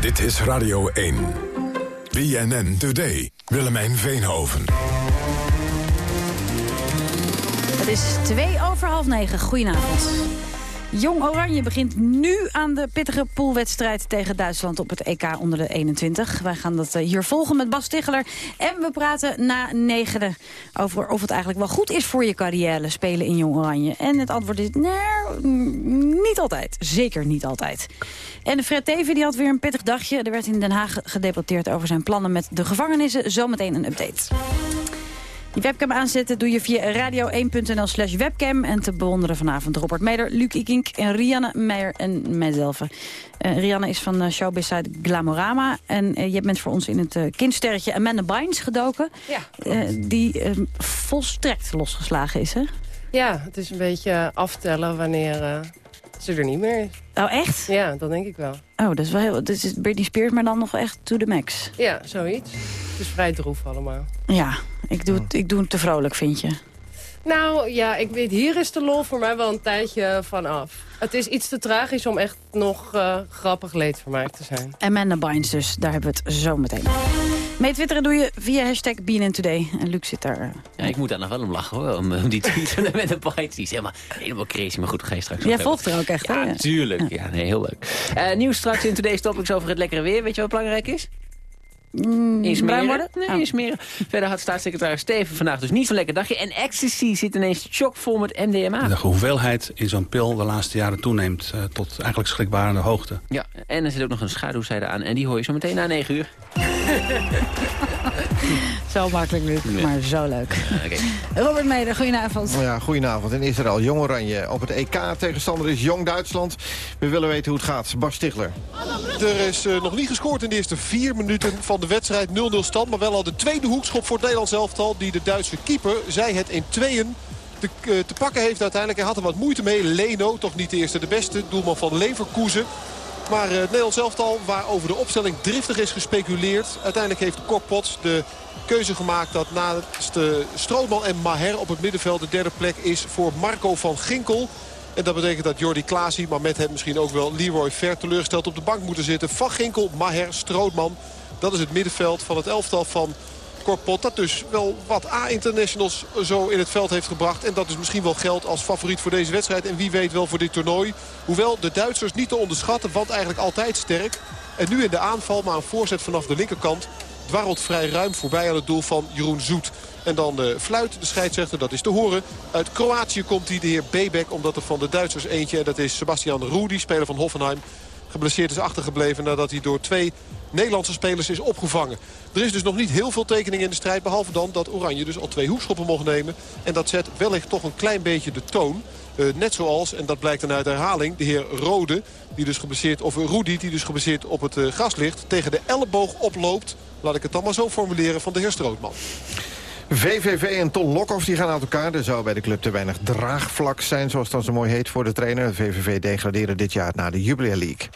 Dit is Radio 1. BNN Today. Willemijn Veenhoven. Het is twee over half negen. Goedenavond. Jong Oranje begint nu aan de pittige poolwedstrijd tegen Duitsland op het EK onder de 21. Wij gaan dat eh, hier volgen met Bas Ticheler. En we praten na negende over of het eigenlijk wel goed is voor je carrière spelen in Jong Oranje. En het antwoord is nee, niet altijd. Zeker niet altijd. En Fred Teven die had weer een pittig dagje. Er werd in Den Haag gedebatteerd over zijn plannen met de gevangenissen. Zometeen een update. Je webcam aanzetten doe je via radio1.nl slash webcam. En te bewonderen vanavond Robert Meder, Luc Ikink en Rianne Meijer en mijzelf. Uh, Rianne is van uh, Showbizide Glamorama. En uh, je bent voor ons in het kindsterretje Amanda Bynes gedoken. Ja. die volstrekt losgeslagen is, hè? Ja, het is een beetje aftellen wanneer ze er niet meer is. Oh, echt? Ja, dat denk ik wel. Oh, dat is wel heel... Dat is Britney Spears, maar dan nog echt to the max. Ja, zoiets. Het is vrij droef allemaal. Ja, ik doe het, ik doe het te vrolijk, vind je? Nou, ja, ik weet, hier is de lol voor mij wel een tijdje vanaf. Het is iets te tragisch om echt nog uh, grappig leedvermaakt te zijn. Amanda Bynes dus, daar hebben we het zo meteen. Mee twitteren doe je via hashtag BNNToday. En Luc zit daar... Uh, ja, ik moet daar nog wel om lachen hoor, om, om die tweet met de Bynes. Die is helemaal, helemaal crazy, maar goed, ga je straks Jij volgt er ook echt, Ja, hè? tuurlijk. Ja, nee, heel leuk. Uh, nieuws straks in Today's Topics over het lekkere weer. Weet je wat belangrijk is? Mm, Insmeren. worden? Nee, Oh. insmeren. Verder had staatssecretaris Steven vandaag dus niet zo'n lekker dagje. En ecstasy zit ineens chockvol met MDMA. De hoeveelheid in zo'n pil de laatste jaren toeneemt uh, tot eigenlijk schrikbarende hoogte. Ja, en er zit ook nog een schaduwzijde aan. En die hoor je zo meteen na 9 uur. Zo makkelijk, Luc, maar zo leuk. Okay. Robert Meder, goedenavond. Ja, goedenavond. In Israël, Jong Oranje. Op het EK tegenstander is Jong Duitsland. We willen weten hoe het gaat. Bas Stigler. Er is uh, nog niet gescoord in de eerste vier minuten van de wedstrijd. 0-0 stand, maar wel al de tweede hoekschop voor het Nederlands elftal. Die de Duitse keeper, zij het in tweeën, te, uh, te pakken heeft uiteindelijk. Hij had er wat moeite mee. Leno, toch niet de eerste de beste. Doelman van Leverkusen. Maar uh, het Nederlands elftal, waar over de opstelling driftig is gespeculeerd. Uiteindelijk heeft Kokpot de keuze gemaakt dat naast uh, Strootman en Maher op het middenveld de derde plek is voor Marco van Ginkel. En dat betekent dat Jordi Klaasie, maar met hem misschien ook wel Leroy Ver teleurgesteld op de bank moeten zitten. Van Ginkel, Maher, Strootman. Dat is het middenveld van het elftal van Corpot dat dus wel wat A-internationals zo in het veld heeft gebracht. En dat is misschien wel geld als favoriet voor deze wedstrijd. En wie weet wel voor dit toernooi. Hoewel de Duitsers niet te onderschatten, want eigenlijk altijd sterk. En nu in de aanval, maar een voorzet vanaf de linkerkant... dwarrelt vrij ruim voorbij aan het doel van Jeroen Zoet. En dan de fluit, de scheidsrechter, dat is te horen. Uit Kroatië komt hij, de heer Bebek, omdat er van de Duitsers eentje... en dat is Sebastian Rudi, speler van Hoffenheim geblesseerd is achtergebleven... nadat hij door twee Nederlandse spelers is opgevangen. Er is dus nog niet heel veel tekening in de strijd... behalve dan dat Oranje dus al twee hoekschoppen mocht nemen. En dat zet wellicht toch een klein beetje de toon. Uh, net zoals, en dat blijkt dan uit herhaling, de heer Rode... Die dus gebaseerd, of Rudy, die dus gebaseerd op het gras ligt... tegen de elleboog oploopt, laat ik het dan maar zo formuleren, van de heer Strootman. VVV en Ton Lokhoff die gaan uit elkaar. Er zou bij de club te weinig draagvlak zijn, zoals dat zo mooi heet voor de trainer. VVV degradeerde dit jaar naar de Jubilee League.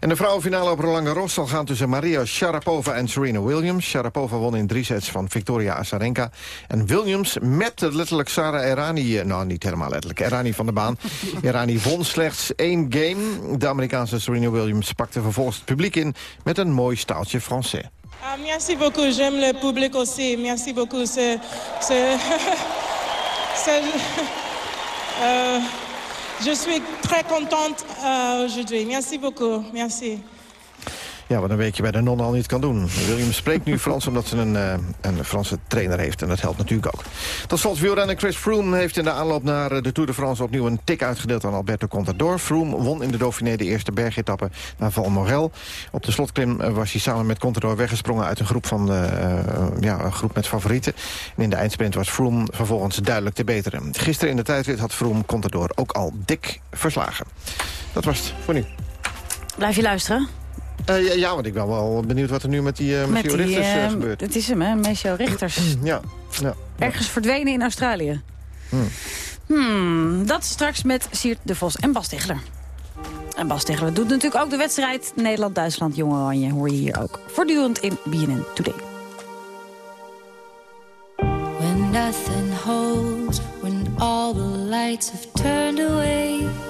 En de vrouwenfinale op Roland Garros zal gaan tussen Maria Sharapova en Serena Williams. Sharapova won in drie sets van Victoria Azarenka. En Williams met letterlijk Sarah Errani, eh, nou niet helemaal letterlijk, Errani van de baan. Errani won slechts één game. De Amerikaanse Serena Williams pakte vervolgens het publiek in met een mooi staaltje Français. Ah, merci beaucoup. J'aime le public aussi. Merci beaucoup. C'est, euh, je suis très contente euh, aujourd'hui. Merci beaucoup. Merci. Ja, wat een weekje bij de non al niet kan doen. William spreekt nu Frans omdat ze een, uh, een Franse trainer heeft. En dat helpt natuurlijk ook. Tot slot wielrenner Chris Froome heeft in de aanloop naar eh, de Tour de France... opnieuw een tik uitgedeeld aan Alberto Contador. Froome won in de Dauphiné de eerste bergetappe naar Valmorel. Op de slotklim eh, was hij samen met Contador weggesprongen... uit een groep, van, uh, ja, een groep met favorieten. En in de eindsprint was Froome vervolgens duidelijk te beteren. Gisteren in de tijdrit had Froome Contador ook al dik verslagen. Dat was het voor nu. Blijf je luisteren? Uh, ja, ja, want ik ben wel benieuwd wat er nu met die, uh, met die Richters uh, gebeurt. Het is hem, hè, Mesio Richters. ja, ja. Ergens verdwenen in Australië. Hmm. Hmm, dat straks met Siert de Vos en Bas Tegeler. En Bas Tegeler doet natuurlijk ook de wedstrijd Nederland-Duitsland. Jonge Oranje hoor je hier ook voortdurend in BNN Today. When nothing holds, when all the lights have turned away...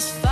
satisfied.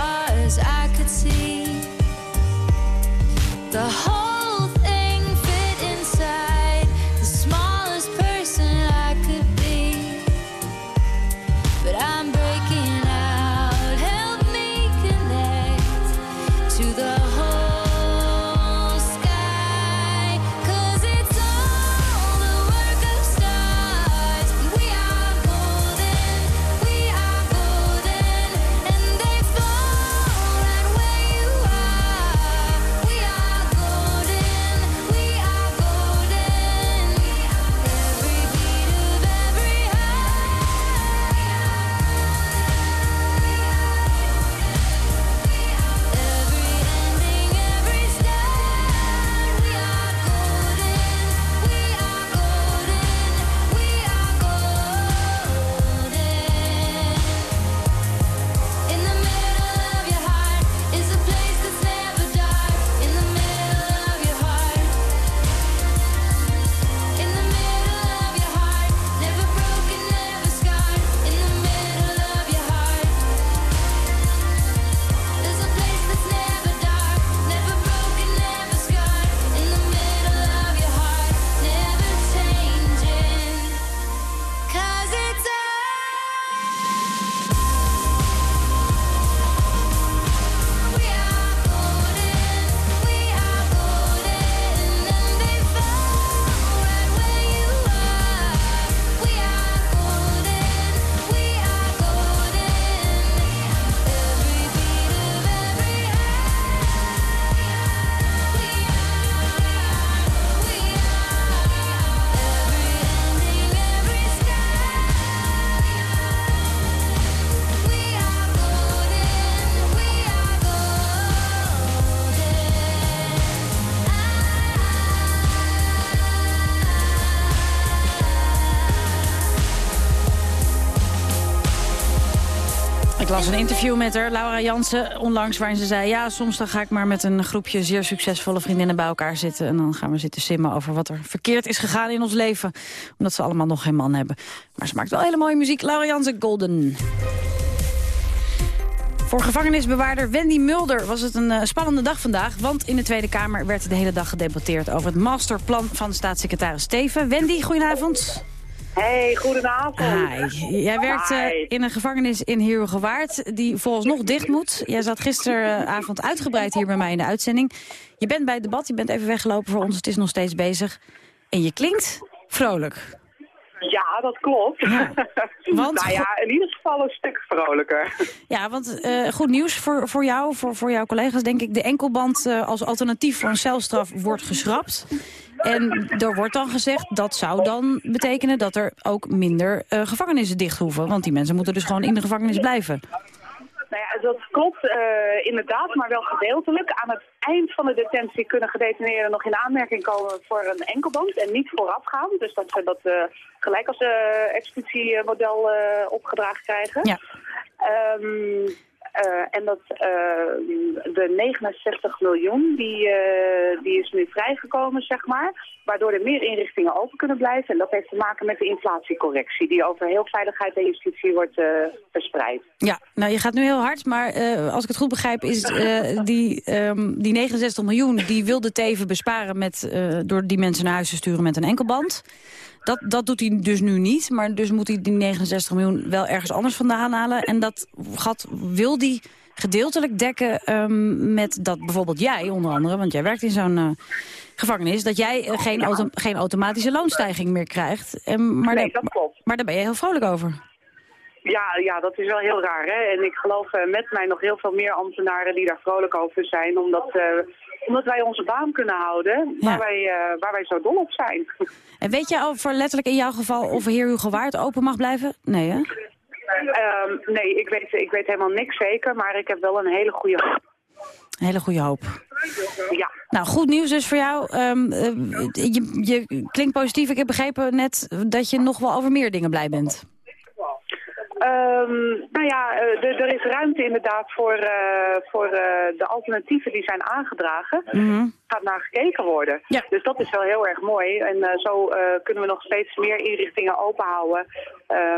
Las een interview met haar, Laura Jansen, onlangs... waarin ze zei, ja, soms dan ga ik maar met een groepje zeer succesvolle vriendinnen bij elkaar zitten... en dan gaan we zitten simmen over wat er verkeerd is gegaan in ons leven. Omdat ze allemaal nog geen man hebben. Maar ze maakt wel hele mooie muziek. Laura Jansen, Golden. Voor gevangenisbewaarder Wendy Mulder was het een uh, spannende dag vandaag... want in de Tweede Kamer werd de hele dag gedebatteerd... over het masterplan van staatssecretaris Steven. Wendy, goedenavond. Hey, goedenavond. Hi. Jij werkt uh, in een gevangenis in Heerhugowaard die volgens nog dicht moet. Jij zat gisteravond uitgebreid hier bij mij in de uitzending. Je bent bij het debat, je bent even weggelopen voor ons. Het is nog steeds bezig. En je klinkt vrolijk. Ja, dat klopt. Ja. Want, nou ja, in ieder geval een stuk vrolijker. Ja, want uh, goed nieuws voor, voor jou, voor, voor jouw collega's denk ik. De enkelband uh, als alternatief voor een celstraf wordt geschrapt. En er wordt dan gezegd, dat zou dan betekenen dat er ook minder uh, gevangenissen dicht hoeven. Want die mensen moeten dus gewoon in de gevangenis blijven. Nou ja, dat klopt uh, inderdaad, maar wel gedeeltelijk. Aan het eind van de detentie kunnen gedetineerden nog in aanmerking komen voor een enkelband en niet voorafgaand. Dus dat ze dat uh, gelijk als uh, executiemodel opgedragen krijgen. Ja. Um, uh, en dat uh, de 69 miljoen, die, uh, die is nu vrijgekomen, zeg maar. Waardoor er meer inrichtingen open kunnen blijven. En dat heeft te maken met de inflatiecorrectie... die over heel veiligheid en justitie wordt verspreid. Ja, nou je gaat nu heel hard, maar als ik het goed begrijp... is die, um, die 69 miljoen, die wilde Teven besparen... Met, door die mensen naar huis te sturen met een enkelband... Dat, dat doet hij dus nu niet, maar dus moet hij die 69 miljoen wel ergens anders vandaan halen. En dat gat wil hij gedeeltelijk dekken um, met dat bijvoorbeeld jij onder andere, want jij werkt in zo'n uh, gevangenis, dat jij uh, geen, auto geen automatische loonstijging meer krijgt. Um, maar nee, dat klopt. Maar daar ben je heel vrolijk over. Ja, ja, dat is wel heel raar. Hè? En ik geloof uh, met mij nog heel veel meer ambtenaren die daar vrolijk over zijn. Omdat, uh, omdat wij onze baan kunnen houden Ja. waar, wij, uh, waar wij zo dol op zijn. En weet je over letterlijk in jouw geval of Heer Hugo Waard open mag blijven? Nee, hè? Um, nee, ik weet, ik weet helemaal niks zeker, maar ik heb wel een hele goede hoop. Een hele goede hoop. Ja. Nou, goed nieuws dus voor jou. Um, je, je klinkt positief. Ik heb begrepen net dat je nog wel over meer dingen blij bent. Um, nou ja, uh, er is ruimte inderdaad voor, uh, voor uh, de alternatieven die zijn aangedragen. Mm -hmm. Gaat naar gekeken worden. Ja. Dus dat is wel heel erg mooi. En zo kunnen we nog steeds meer inrichtingen openhouden.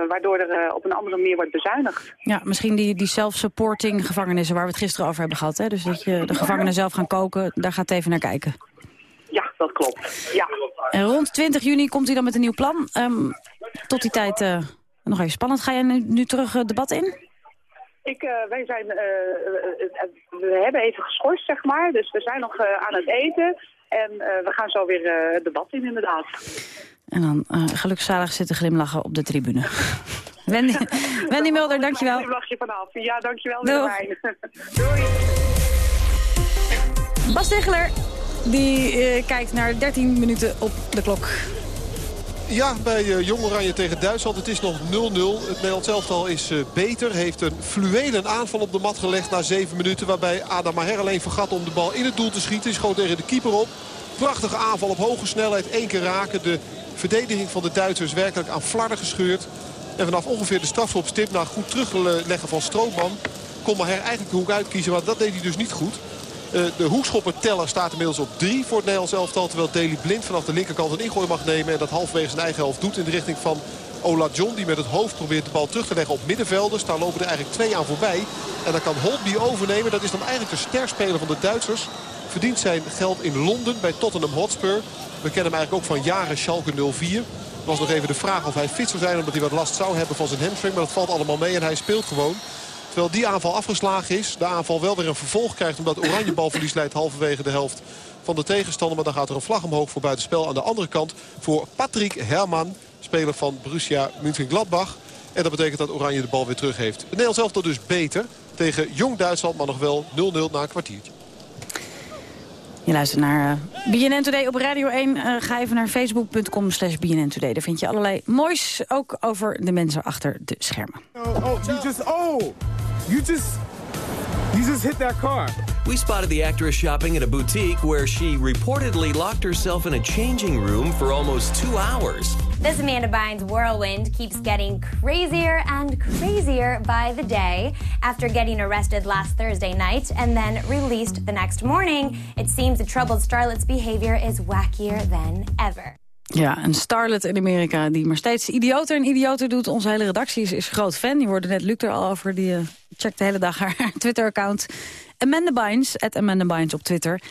waardoor er op een andere manier wordt bezuinigd. Ja, misschien die, die self-supporting gevangenissen waar we het gisteren over hebben gehad. Hè? Dus dat je de gevangenen zelf gaan koken, daar gaat even naar kijken. Ja, dat klopt. Ja. En rond 20 juni komt hij dan met een nieuw plan. Um, tot die tijd... Nog even spannend. Ga jij nu, nu terug het debat in? Ik, uh, wij zijn, uh, we hebben even geschorst, zeg maar. Dus we zijn nog uh, aan het eten. En we gaan zo weer het debat in, inderdaad. En dan gelukzalig zitten glimlachen op de tribune. Wendy, Wendy Mulder, dankjewel. Glimlachje vanaf. Ja, dankjewel. Doei. Doei. Bas Tegeler, die kijkt naar 13 minuten op de klok. Ja, bij uh, Jong Oranje tegen Duitsland. Het is nog 0-0. Het Nederlands elftal is uh, beter. Heeft een fluwele aanval op de mat gelegd na 7 minuten. Waarbij Adam Maher alleen vergat om de bal in het doel te schieten. Is gewoon tegen de keeper op. Prachtige aanval op hoge snelheid. Eén keer raken. De verdediging van de Duitsers werkelijk aan flarden gescheurd. En vanaf ongeveer de strafschopstip na goed terugleggen van Strootman... kon Maher eigenlijk de hoek uitkiezen. Maar dat deed hij dus niet goed. Uh, de hoekschopperteller staat inmiddels op 3 voor het Nederlands elftal. Terwijl Daley Blind vanaf de linkerkant een ingooi mag nemen. En dat halverwege zijn eigen helft doet in de richting van Ola John. Die met het hoofd probeert de bal terug te leggen op middenvelders. Daar lopen er eigenlijk twee aan voorbij. En dan kan Holtby overnemen. Dat is dan eigenlijk de sterspeler van de Duitsers. Verdient zijn geld in Londen bij Tottenham Hotspur. We kennen hem eigenlijk ook van jaren Schalke 04. Het was nog even de vraag of hij fit zou zijn omdat hij wat last zou hebben van zijn hamstring. Maar dat valt allemaal mee en hij speelt gewoon. Terwijl die aanval afgeslagen is. De aanval wel weer een vervolg krijgt omdat Oranje balverlies leidt halverwege de helft van de tegenstander. Maar dan gaat er een vlag omhoog voor buitenspel. Aan de andere kant voor Patrick Herman, speler van Borussia Mönchengladbach. En dat betekent dat Oranje de bal weer terug heeft. Het Nederlands elftal dus beter tegen Jong Duitsland, maar nog wel 0-0 na een kwartiertje. Je luistert naar uh, BNN Today op Radio 1. Uh, ga even naar facebook.com slash. Daar vind je allerlei moois, ook over de mensen achter de schermen. Oh, oh, you just, oh, you just, you hit that car. We spotted the actress shopping at a boutique where she reportedly locked herself in a changing room for almost two hours. This Amanda Bynes whirlwind keeps getting crazier and crazier by the day. After getting arrested last Thursday night and then released the next morning, it seems the troubled starlet's behavior is wackier than ever. Ja, een starlet in Amerika die maar steeds idioter en idioter doet. Onze hele redactie is, is groot fan. Je hoorde net Luc er al over. Die uh, checkt de hele dag haar Twitter-account. Amanda Bynes, at Amanda Bynes op Twitter.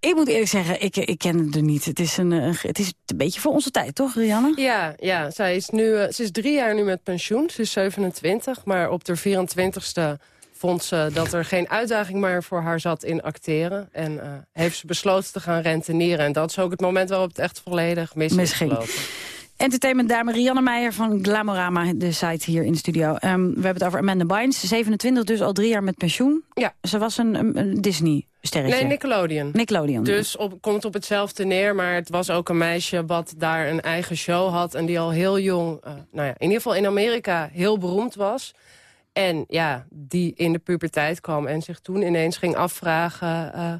Ik moet eerlijk zeggen, ik, ik ken het er niet. Het is, een, het is een beetje voor onze tijd, toch, Rianne? Ja, ja zij is nu, ze is drie jaar nu met pensioen. Ze is 27, maar op de 24ste vond ze dat er geen uitdaging meer voor haar zat in acteren. En uh, heeft ze besloten te gaan rentenieren. En dat is ook het moment waarop het echt volledig mis is gelopen. Entertainment dame Rianne Meijer van Glamorama, de site hier in de studio. Um, we hebben het over Amanda Bynes, 27, dus al drie jaar met pensioen. Ja. Ze was een, een, een Disney-sterretje. Nee, Nickelodeon. Nickelodeon. Dus op, komt op hetzelfde neer, maar het was ook een meisje wat daar een eigen show had... en die al heel jong, uh, nou ja, in ieder geval in Amerika heel beroemd was... En ja, die in de puberteit kwam en zich toen ineens ging afvragen... Uh,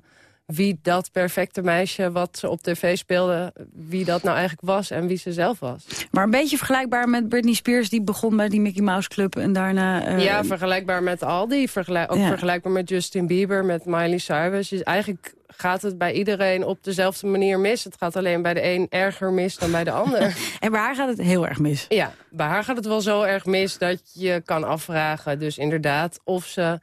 wie dat perfecte meisje wat ze op tv speelde... wie dat nou eigenlijk was en wie ze zelf was. Maar een beetje vergelijkbaar met Britney Spears... die begon bij die Mickey Mouse Club en daarna... Uh, ja, vergelijkbaar met al die. Vergelijk, ook ja. vergelijkbaar met Justin Bieber, met Miley Cyrus. Dus eigenlijk gaat het bij iedereen op dezelfde manier mis. Het gaat alleen bij de een erger mis dan bij de ander. en bij haar gaat het heel erg mis? Ja, bij haar gaat het wel zo erg mis dat je kan afvragen. Dus inderdaad, of ze...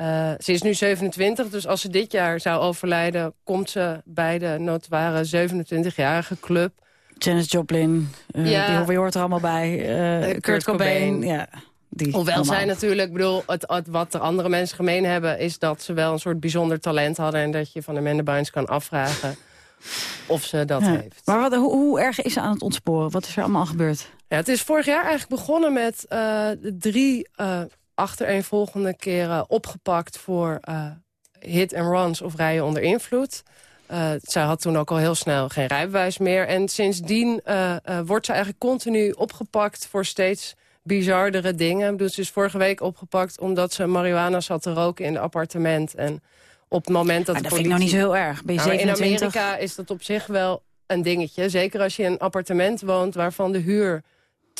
Uh, ze is nu 27, dus als ze dit jaar zou overlijden... komt ze bij de notoire 27-jarige club. Janis Joplin, uh, ja. die hoort er allemaal bij. Uh, Kurt, Kurt Cobain, Cobain. ja. Die Hoewel allemaal. zij natuurlijk, bedoel, het, het, wat de andere mensen gemeen hebben... is dat ze wel een soort bijzonder talent hadden... en dat je van Amanda Bynes kan afvragen of ze dat ja. heeft. Maar wat, hoe, hoe, erg is ze aan het ontsporen? Wat is er allemaal gebeurd? Ja, het is vorig jaar eigenlijk begonnen met uh, drie uh, achtereenvolgende keren opgepakt... voor uh, hit and runs of rijden onder invloed. Uh, zij had toen ook al heel snel geen rijbewijs meer. En sindsdien uh, uh, wordt ze eigenlijk continu opgepakt voor steeds bizardere dingen. Dus ze is vorige week opgepakt omdat ze marihuana zat te roken in het appartement. En op het moment dat maar dat politie... vind ik nog niet zo heel erg. Nou, 27... In Amerika is dat op zich wel een dingetje. Zeker als je in een appartement woont waarvan de huur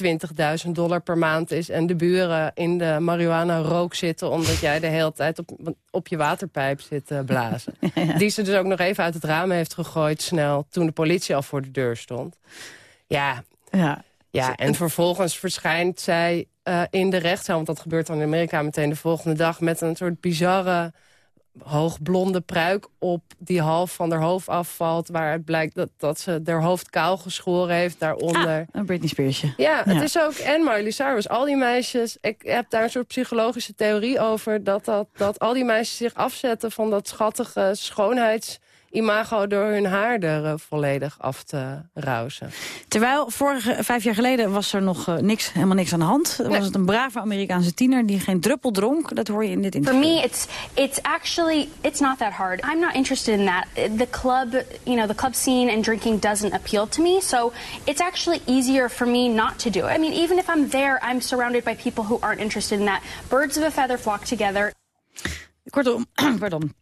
20.000 dollar per maand is... en de buren in de marihuana rook zitten... omdat jij de hele tijd op, op je waterpijp zit te blazen. ja. Die ze dus ook nog even uit het raam heeft gegooid snel... toen de politie al voor de deur stond. Ja, ja. ja en vervolgens verschijnt zij uh, in de rechtszaal... want dat gebeurt dan in Amerika meteen de volgende dag... met een soort bizarre hoogblonde pruik op die half van haar hoofd afvalt... waar het blijkt dat, dat ze haar hoofd kaal geschoren heeft daaronder. Ah, een Britney Spearsje. Ja, het is ook... En Miley Cyrus, al die meisjes... Ik heb daar een soort psychologische theorie over... dat, dat, dat al die meisjes zich afzetten van dat schattige schoonheids imago door hun haar er uh, volledig af te rausen. Terwijl vorige vijf jaar geleden was er nog uh, niks, helemaal niks aan de hand. Nee. Was het een brave Amerikaanse tiener die geen druppel dronk. Dat hoor je in dit interview. For me, it's it's actually it's not that hard. I'm not interested in that. The club, you know, the club scene and drinking doesn't appeal to me. So it's actually easier for me not to do it. I mean, even if I'm there, I'm surrounded by people who aren't interested in that. Birds of a feather flock together. Kortom, pardon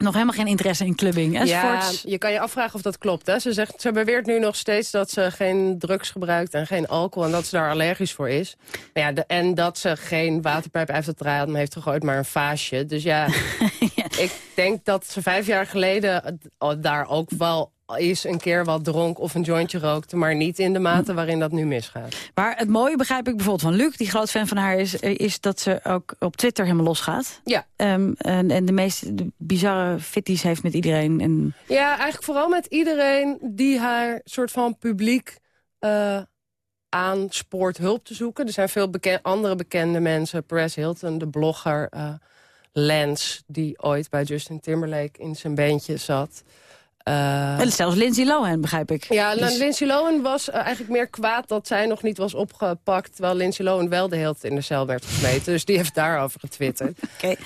nog helemaal geen interesse in clubbing enzovoorts. Ja, je kan je afvragen of dat klopt. Hè? Ze, zegt, ze beweert nu nog steeds dat ze geen drugs gebruikt en geen alcohol... en dat ze daar allergisch voor is. Ja, de, en dat ze geen waterpijp uit het raam heeft gegooid, maar een vaasje. Dus ja, ja, ik denk dat ze vijf jaar geleden daar ook wel is een keer wat dronk of een jointje rookte... maar niet in de mate waarin dat nu misgaat. Maar het mooie begrijp ik bijvoorbeeld van Luc... die groot fan van haar is, is dat ze ook op Twitter helemaal losgaat. Ja. Um, en, en de meest de bizarre fitties heeft met iedereen. En... Ja, eigenlijk vooral met iedereen die haar soort van publiek... Uh, aanspoort hulp te zoeken. Er zijn veel beken andere bekende mensen. Perez Hilton, de blogger... Uh, Lance, die ooit bij Justin Timberlake in zijn beentje zat... Uh, en zelfs Lindsay Lohan, begrijp ik. Ja, dus... Lindsay Lohan was uh, eigenlijk meer kwaad dat zij nog niet was opgepakt... terwijl Lindsay Lohan wel de hele tijd in de cel werd gesmeten. Dus die heeft daarover getwitterd. Okay.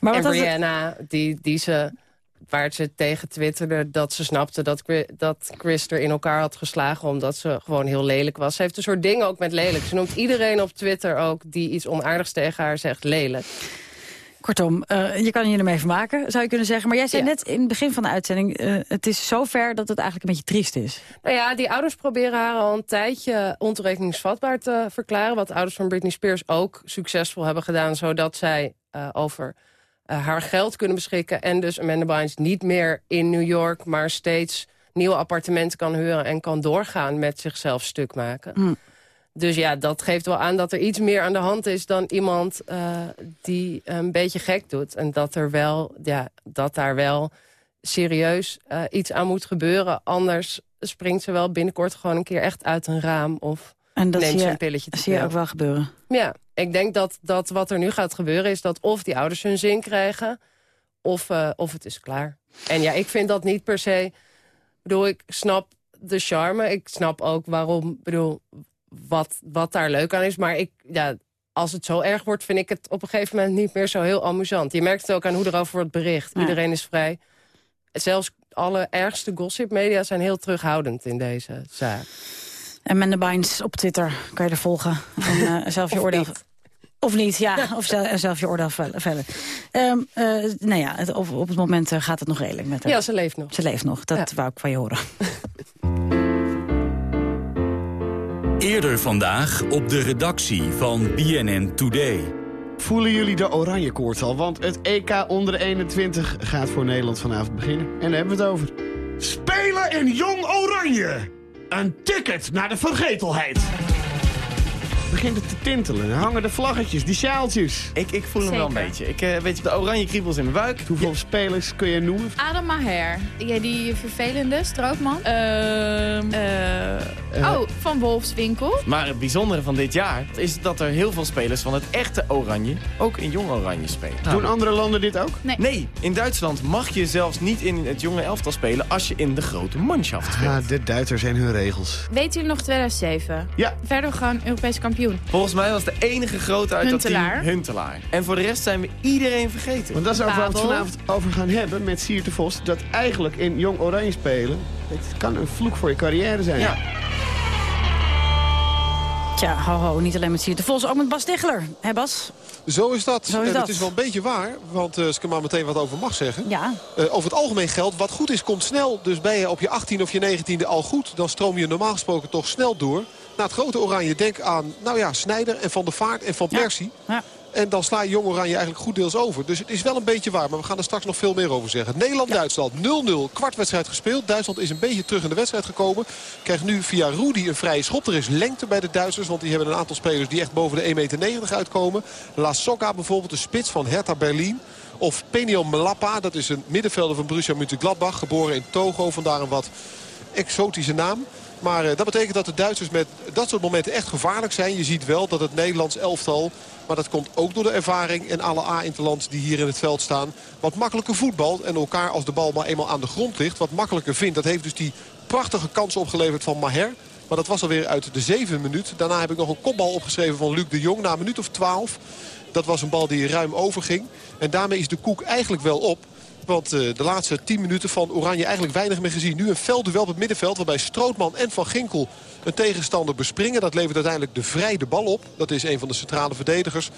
Maar en Brianna, het... die, die ze, waar ze tegen twitterde dat ze snapte... Dat, dat Chris er in elkaar had geslagen omdat ze gewoon heel lelijk was. Ze heeft een soort ding ook met lelijk. Ze noemt iedereen op Twitter ook die iets onaardigs tegen haar zegt lelijk. Kortom, uh, je kan je ermee vermaken, zou je kunnen zeggen. Maar jij zei Ja. net in het begin van de uitzending... eh, het is zover dat het eigenlijk een beetje triest is. Nou ja, die ouders proberen haar al een tijdje ontoerekeningsvatbaar te verklaren. Wat ouders van Britney Spears ook succesvol hebben gedaan... zodat zij eh, over eh, haar geld kunnen beschikken. En dus Amanda Bynes niet meer in New York... maar steeds nieuwe appartementen kan huren... en kan doorgaan met zichzelf stuk maken. Hm. Dus ja, dat geeft wel aan dat er iets meer aan de hand is... dan iemand eh, die een beetje gek doet. En dat, er wel, ja, dat daar wel serieus eh, iets aan moet gebeuren. Anders springt ze wel binnenkort gewoon een keer echt uit een raam... of En dat neemt ze een pilletje te zie je ook wel gebeuren. Ja, ik denk dat, dat wat er nu gaat gebeuren is dat of die ouders hun zin krijgen... of, eh, of het is klaar. En ja, ik vind dat niet per se... Ik bedoel, ik snap de charme. Ik snap ook waarom, ik bedoel, wat, wat daar leuk aan is. Maar ik, ja, als het zo erg wordt, vind ik het op een gegeven moment niet meer zo heel amusant. Je merkt het ook aan hoe erover wordt bericht. Iedereen is vrij. Zelfs alle ergste gossipmedia zijn heel terughoudend in deze zaak. En Bynes op Twitter kan je er volgen. En eh, zelf je Of oordeel... niet. Of niet, ja. Of zel- zelf je oordeel vellen. Ehm, eh, nou ja, het, op, op het moment eh, gaat het nog redelijk met haar. Ja, ze leeft nog. Ze leeft nog, dat wou ik van je horen. Eerder vandaag op de redactie van BNN Today. Voelen jullie de oranje koorts al? Want het EK onder de 21 gaat voor Nederland vanavond beginnen. En daar hebben we het over. Spelen in Jong Oranje. Een ticket naar de vergetelheid. Begint het te tintelen. Dan hangen de vlaggetjes, die sjaaltjes. Ik, ik voel hem wel een beetje. Ik eh, weet je, de oranje kriebels in mijn buik. Hoeveel spelers kun je noemen? Adam Maher. Ja, die vervelende strookman. Ehm, eh, oh, van Wolfswinkel. Maar het bijzondere van dit jaar is dat er heel veel spelers van het echte oranje ook in jong oranje spelen. Doen andere landen dit ook? Nee. in Duitsland mag je zelfs niet in het jonge elftal spelen als je in de grote manschaft speelt. Ah, de Duitsers en hun regels. Weet jullie nog 2007? Ja. Verder gewoon Europees kampioen. Volgens mij was de enige grote uit dat team Huntelaar. En voor de rest zijn we iedereen vergeten. Want dat is ook waar we het vanavond over gaan hebben met Sierte Vos. Dat eigenlijk in Jong Oranje spelen, het kan een vloek voor je carrière zijn. Ja. Tja, ho ho, niet alleen met Siert de Vos, ook met Bas Diggler. Hé Bas? Zo is dat. Zo is en dat. het is wel een beetje waar, want eh, als ik er maar meteen wat over mag zeggen. Ja. Eh, over het algemeen geldt, wat goed is, komt snel. Dus ben je op je 18 of je 19e al goed, dan stroom je normaal gesproken toch snel door. Na het grote oranje, denk aan nou ja, Snijder en Van der Vaart en Van Persie. Ja. En dan sla je Jong Oranje eigenlijk goed deels over. Dus het is wel een beetje waar, maar we gaan er straks nog veel meer over zeggen. Nederland-Duitsland 0-0, kwartwedstrijd gespeeld. Duitsland is een beetje terug in de wedstrijd gekomen. Krijgt nu via Rudy een vrije schop. Er is lengte bij de Duitsers, want die hebben een aantal spelers die echt boven de 1,90 meter uitkomen. La Soga bijvoorbeeld, de spits van Hertha Berlin. Of Peniel Melappa, dat is een middenvelder van Borussia Mönchengladbach. Geboren in Togo, vandaar een wat exotische naam. Maar eh, dat betekent dat de Duitsers met dat soort momenten echt gevaarlijk zijn. Je ziet wel dat het Nederlands elftal, maar dat komt ook door de ervaring... en alle A-interlands die hier in het veld staan, wat makkelijker voetbalt... en elkaar als de bal maar eenmaal aan de grond ligt, wat makkelijker vindt. Dat heeft dus die prachtige kans opgeleverd van Maher. Maar dat was alweer uit de zeven minuut. Daarna heb ik nog een kopbal opgeschreven van Luc de Jong na een minuut of twaalf. Dat was een bal die ruim overging. En daarmee is de koek eigenlijk wel op. Want eh, de laatste 10 minuten van Oranje eigenlijk weinig meer gezien. Nu een veldduel op het middenveld waarbij Strootman en Van Ginkel een tegenstander bespringen. Dat levert uiteindelijk de vrij de bal op. Dat is een van de centrale verdedigers.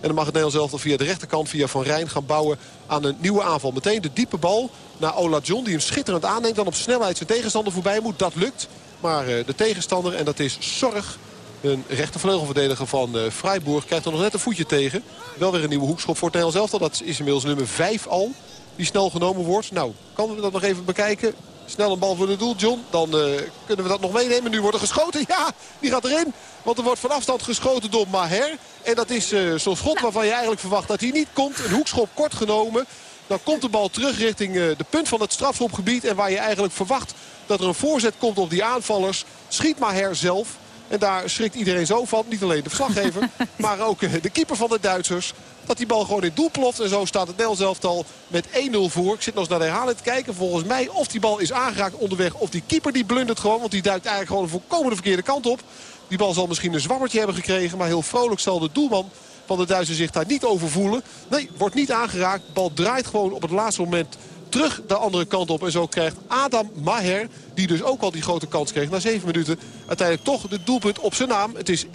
En dan mag het Nederlands elftal via de rechterkant, via Van Rijn gaan bouwen aan een nieuwe aanval. Meteen de diepe bal naar Ola John die hem schitterend aanneemt. Dan op snelheid zijn tegenstander voorbij moet. Dat lukt. Maar eh, de tegenstander, en dat is Zorg, een rechtervleugelverdediger van eh, Freiburg, krijgt er nog net een voetje tegen. Wel weer een nieuwe hoekschop voor het Nederlands elftal. Dat is inmiddels nummer 5 al. Die snel genomen wordt. Nou, kan we dat nog even bekijken? Snel een bal voor de doel, John. Dan eh, kunnen we dat nog meenemen. Nu wordt er geschoten. Ja, die gaat erin. Want er wordt van afstand geschoten door Maher. En dat is eh, zo'n schot waarvan je eigenlijk verwacht dat hij niet komt. Een hoekschop kort genomen. Dan komt de bal terug richting eh, de punt van het strafschopgebied. En waar je eigenlijk verwacht dat er een voorzet komt op die aanvallers. Schiet Maher zelf. En daar schrikt iedereen zo van. Niet alleen de verslaggever, maar ook de keeper van de Duitsers. Dat die bal gewoon in doel ploft. En zo staat het Nederlands elftal met 1-0 voor. Ik zit nog eens naar de herhaling te kijken. Volgens mij of die bal is aangeraakt onderweg. Of die keeper die blundert gewoon. Want die duikt eigenlijk gewoon een volkomen de verkeerde kant op. Die bal zal misschien een zwammertje hebben gekregen. Maar heel vrolijk zal de doelman van de Duitsers zich daar niet over voelen. Nee, wordt niet aangeraakt. De bal draait gewoon op het laatste moment terug de andere kant op. En zo krijgt Adam Maher, die dus ook al die grote kans kreeg na 7 minuten... uiteindelijk toch het doelpunt op zijn naam. Het is 1-0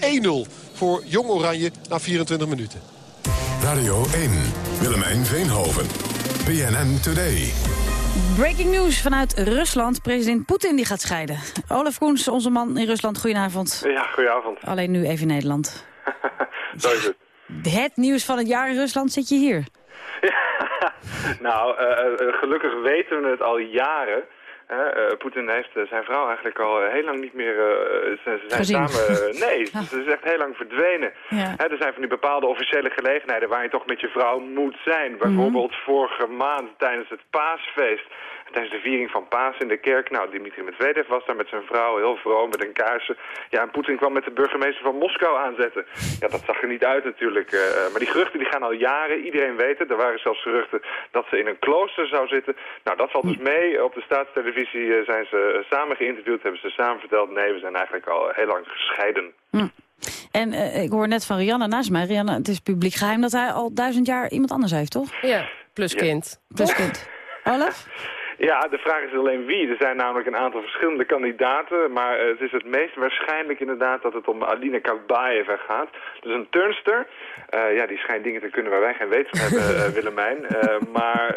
voor Jong Oranje na 24 minuten. Radio 1. Willemijn Veenhoven. BNN Today. Breaking news vanuit Rusland. President Poetin die gaat scheiden. Olaf Koens, onze man in Rusland, goedenavond. Ja, goedenavond. Alleen nu even in Nederland. Zo is het. Het nieuws van het jaar in Rusland zit je hier. nou, uh, uh, gelukkig weten we het al jaren. Uh, Poetin heeft zijn vrouw eigenlijk al heel lang niet meer... ze, ze zijn samen... nee, ze is echt heel lang verdwenen. Ja. er zijn van die bepaalde officiële gelegenheden waar je toch met je vrouw moet zijn. Bijvoorbeeld vorige maand tijdens het paasfeest tijdens de viering van Paas in de kerk. Nou, Dimitri Medvedev was daar met zijn vrouw, heel vroom met een kaarsen. Ja, en Poetin kwam met de burgemeester van Moskou aanzetten. Ja, dat zag er niet uit natuurlijk. Uh, maar die geruchten die gaan al jaren, iedereen weet het. Er waren zelfs geruchten dat ze in een klooster zou zitten. Nou, dat valt dus mee. Op de staatstelevisie uh, zijn ze samen geïnterviewd, hebben ze samen verteld... nee, we zijn eigenlijk al heel lang gescheiden. Hm. En uh, ik hoor net van Rianne naast mij. Rianne, het is publiek geheim dat hij al duizend jaar iemand anders heeft, toch? Ja, plus kind. Ja. Plus kind. Olaf? Ja, de vraag is alleen wie. Er zijn namelijk een aantal verschillende kandidaten, maar het is het meest waarschijnlijk inderdaad dat het om Alina Kabaeva gaat. Dus een turnster. Uh, ja, die schijnt dingen te kunnen waar wij geen weet van hebben, uh, Willemijn. Maar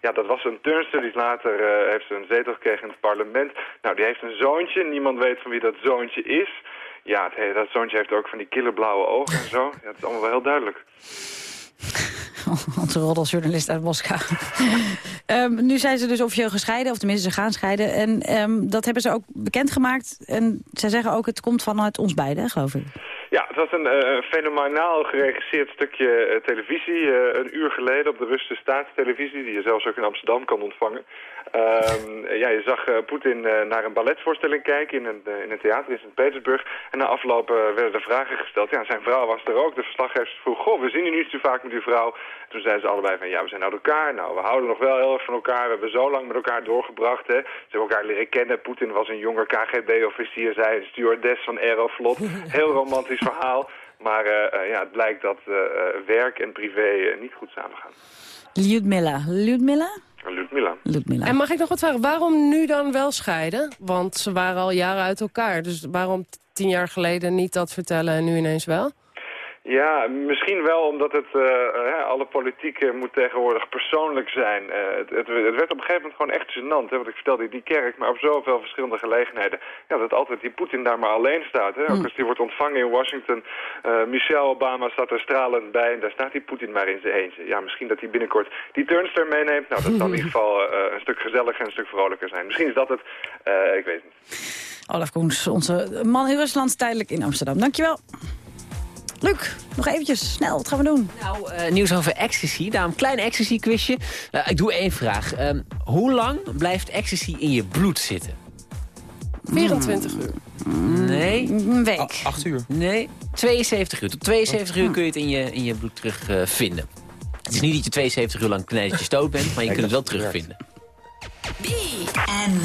ja, dat was een turnster die later heeft ze een zetel gekregen in het parlement. Nou, die heeft een zoontje. Niemand weet van wie dat zoontje is. Ja, het, dat zoontje heeft ook van die killerblauwe ogen en zo. Ja, dat is allemaal wel heel duidelijk. Onze roddeljournalist uit Moskou. um, nu zijn ze dus officieel gescheiden, of tenminste ze gaan scheiden. En um, dat hebben ze ook bekendgemaakt. En zij zeggen ook, het komt vanuit ons beiden, geloof ik. Ja, het was een uh, fenomenaal geregisseerd stukje uh, televisie. Uh, een uur geleden op de Russische staatstelevisie, die je zelfs ook in Amsterdam kan ontvangen. ja, je zag Poetin naar een balletvoorstelling kijken in een, in theater in Sint-Petersburg. En na afloop werden er vragen gesteld. Ja, zijn vrouw was er ook. De verslaggever vroeg, goh, we zien u niet zo vaak met uw vrouw. Toen zeiden ze allebei van, ja, we zijn uit elkaar. Nou, we houden nog wel heel erg van elkaar. We hebben zo lang met elkaar doorgebracht. Hè. Ze hebben elkaar leren kennen. Poetin was een jonger KGB-officier, zij een stewardess van Aeroflot. Heel romantisch verhaal. Maar uh, ja, het blijkt dat uh, werk en privé niet goed samengaan. Lyudmila. Lyudmila? Ludmilla. Ludmilla. En mag ik nog wat vragen? Waarom nu dan wel scheiden? Want ze waren al jaren uit elkaar. Dus waarom tien jaar geleden niet dat vertellen en nu ineens wel? Ja, misschien wel omdat het, uh, alle politiek uh, moet tegenwoordig persoonlijk zijn. Uh, het, het, het, werd op een gegeven moment gewoon echt gênant. Hè, want ik vertelde die kerk, maar op zoveel verschillende gelegenheden. Ja, dat altijd die Poetin daar maar alleen staat. Hè. Ook Hmm. als die wordt ontvangen in Washington. Michelle Obama staat er stralend bij en daar staat die Poetin maar in zijn eentje. Ja, misschien dat hij binnenkort die turnster meeneemt. Nou, dat zal in ieder geval een stuk gezelliger en een stuk vrolijker zijn. Misschien is dat het, ik weet het niet. Olaf Koens, onze man in Rusland, tijdelijk in Amsterdam. Dankjewel. Luc, nog eventjes, snel, wat gaan we doen? Nou, uh, nieuws over ecstasy. Daarom een klein ecstasy-quizje. Uh, ik doe één vraag. Uh, hoe lang blijft ecstasy in je bloed zitten? 24 uur. Nee. Een week. 8 uur. Nee, 72 uur. Tot 72 uur kun je het in je, in je bloed terugvinden. het is niet dat je 72 uur lang knijtje stoot bent, maar je kunt het wel terugvinden. BNN.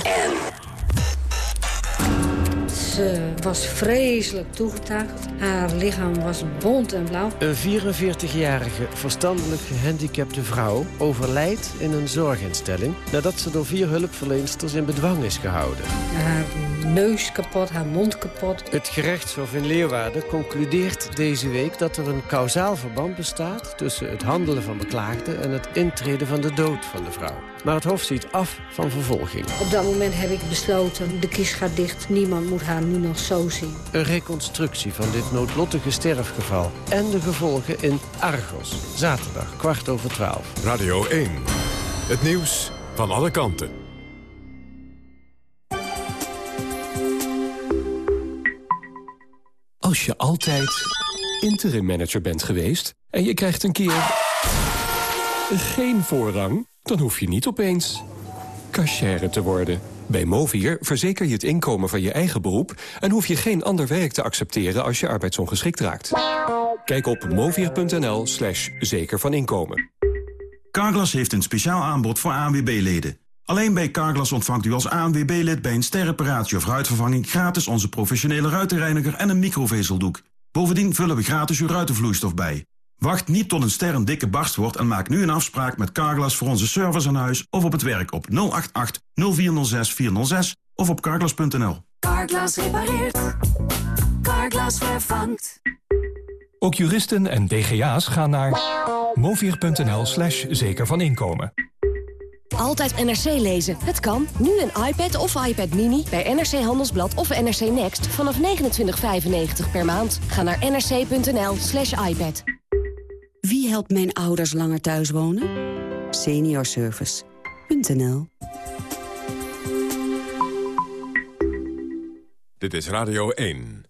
Ze was vreselijk toegetakt. Haar lichaam was bont en blauw. Een 44-jarige verstandelijk gehandicapte vrouw overlijdt in een zorginstelling... nadat ze door vier hulpverlensters in bedwang is gehouden. Haar neus kapot, haar mond kapot. Het gerechtshof in Leeuwarden concludeert deze week dat er een kausaal verband bestaat... tussen het handelen van beklaagden en het intreden van de dood van de vrouw. Maar het Hof ziet af van vervolging. Op dat moment heb ik besloten, de kies gaat dicht. Niemand moet haar nu nog zo zien. Een reconstructie van dit noodlottige sterfgeval. En de gevolgen in Argos. Zaterdag, kwart over twaalf. Radio 1. Het nieuws van alle kanten. Als je altijd interim manager bent geweest... en je krijgt een keer geen voorrang... dan hoef je niet opeens cashier te worden. Bij Movier verzeker je het inkomen van je eigen beroep... en hoef je geen ander werk te accepteren als je arbeidsongeschikt raakt. Kijk op movier.nl slash zeker van inkomen. Carglass heeft een speciaal aanbod voor ANWB-leden. Alleen bij Carglass ontvangt u als ANWB-lid bij een sterreparatie of ruitvervanging... gratis onze professionele ruitenreiniger en een microvezeldoek. Bovendien vullen we gratis uw ruitenvloeistof bij. Wacht niet tot een ster een dikke barst wordt en maak nu een afspraak met Carglass voor onze service aan huis of op het werk op 088 0406 406 of op carglass.nl. Carglass repareert. Carglass vervangt. Ook juristen en DGA's gaan naar Movier.nl slash zeker van inkomen. Altijd NRC lezen. Het kan. Nu een iPad of iPad Mini bij NRC Handelsblad of NRC Next vanaf 29,95 per maand. Ga naar nrc.nl slash iPad. Wie helpt mijn ouders langer thuis wonen? Seniorservice.nl Dit is Radio 1.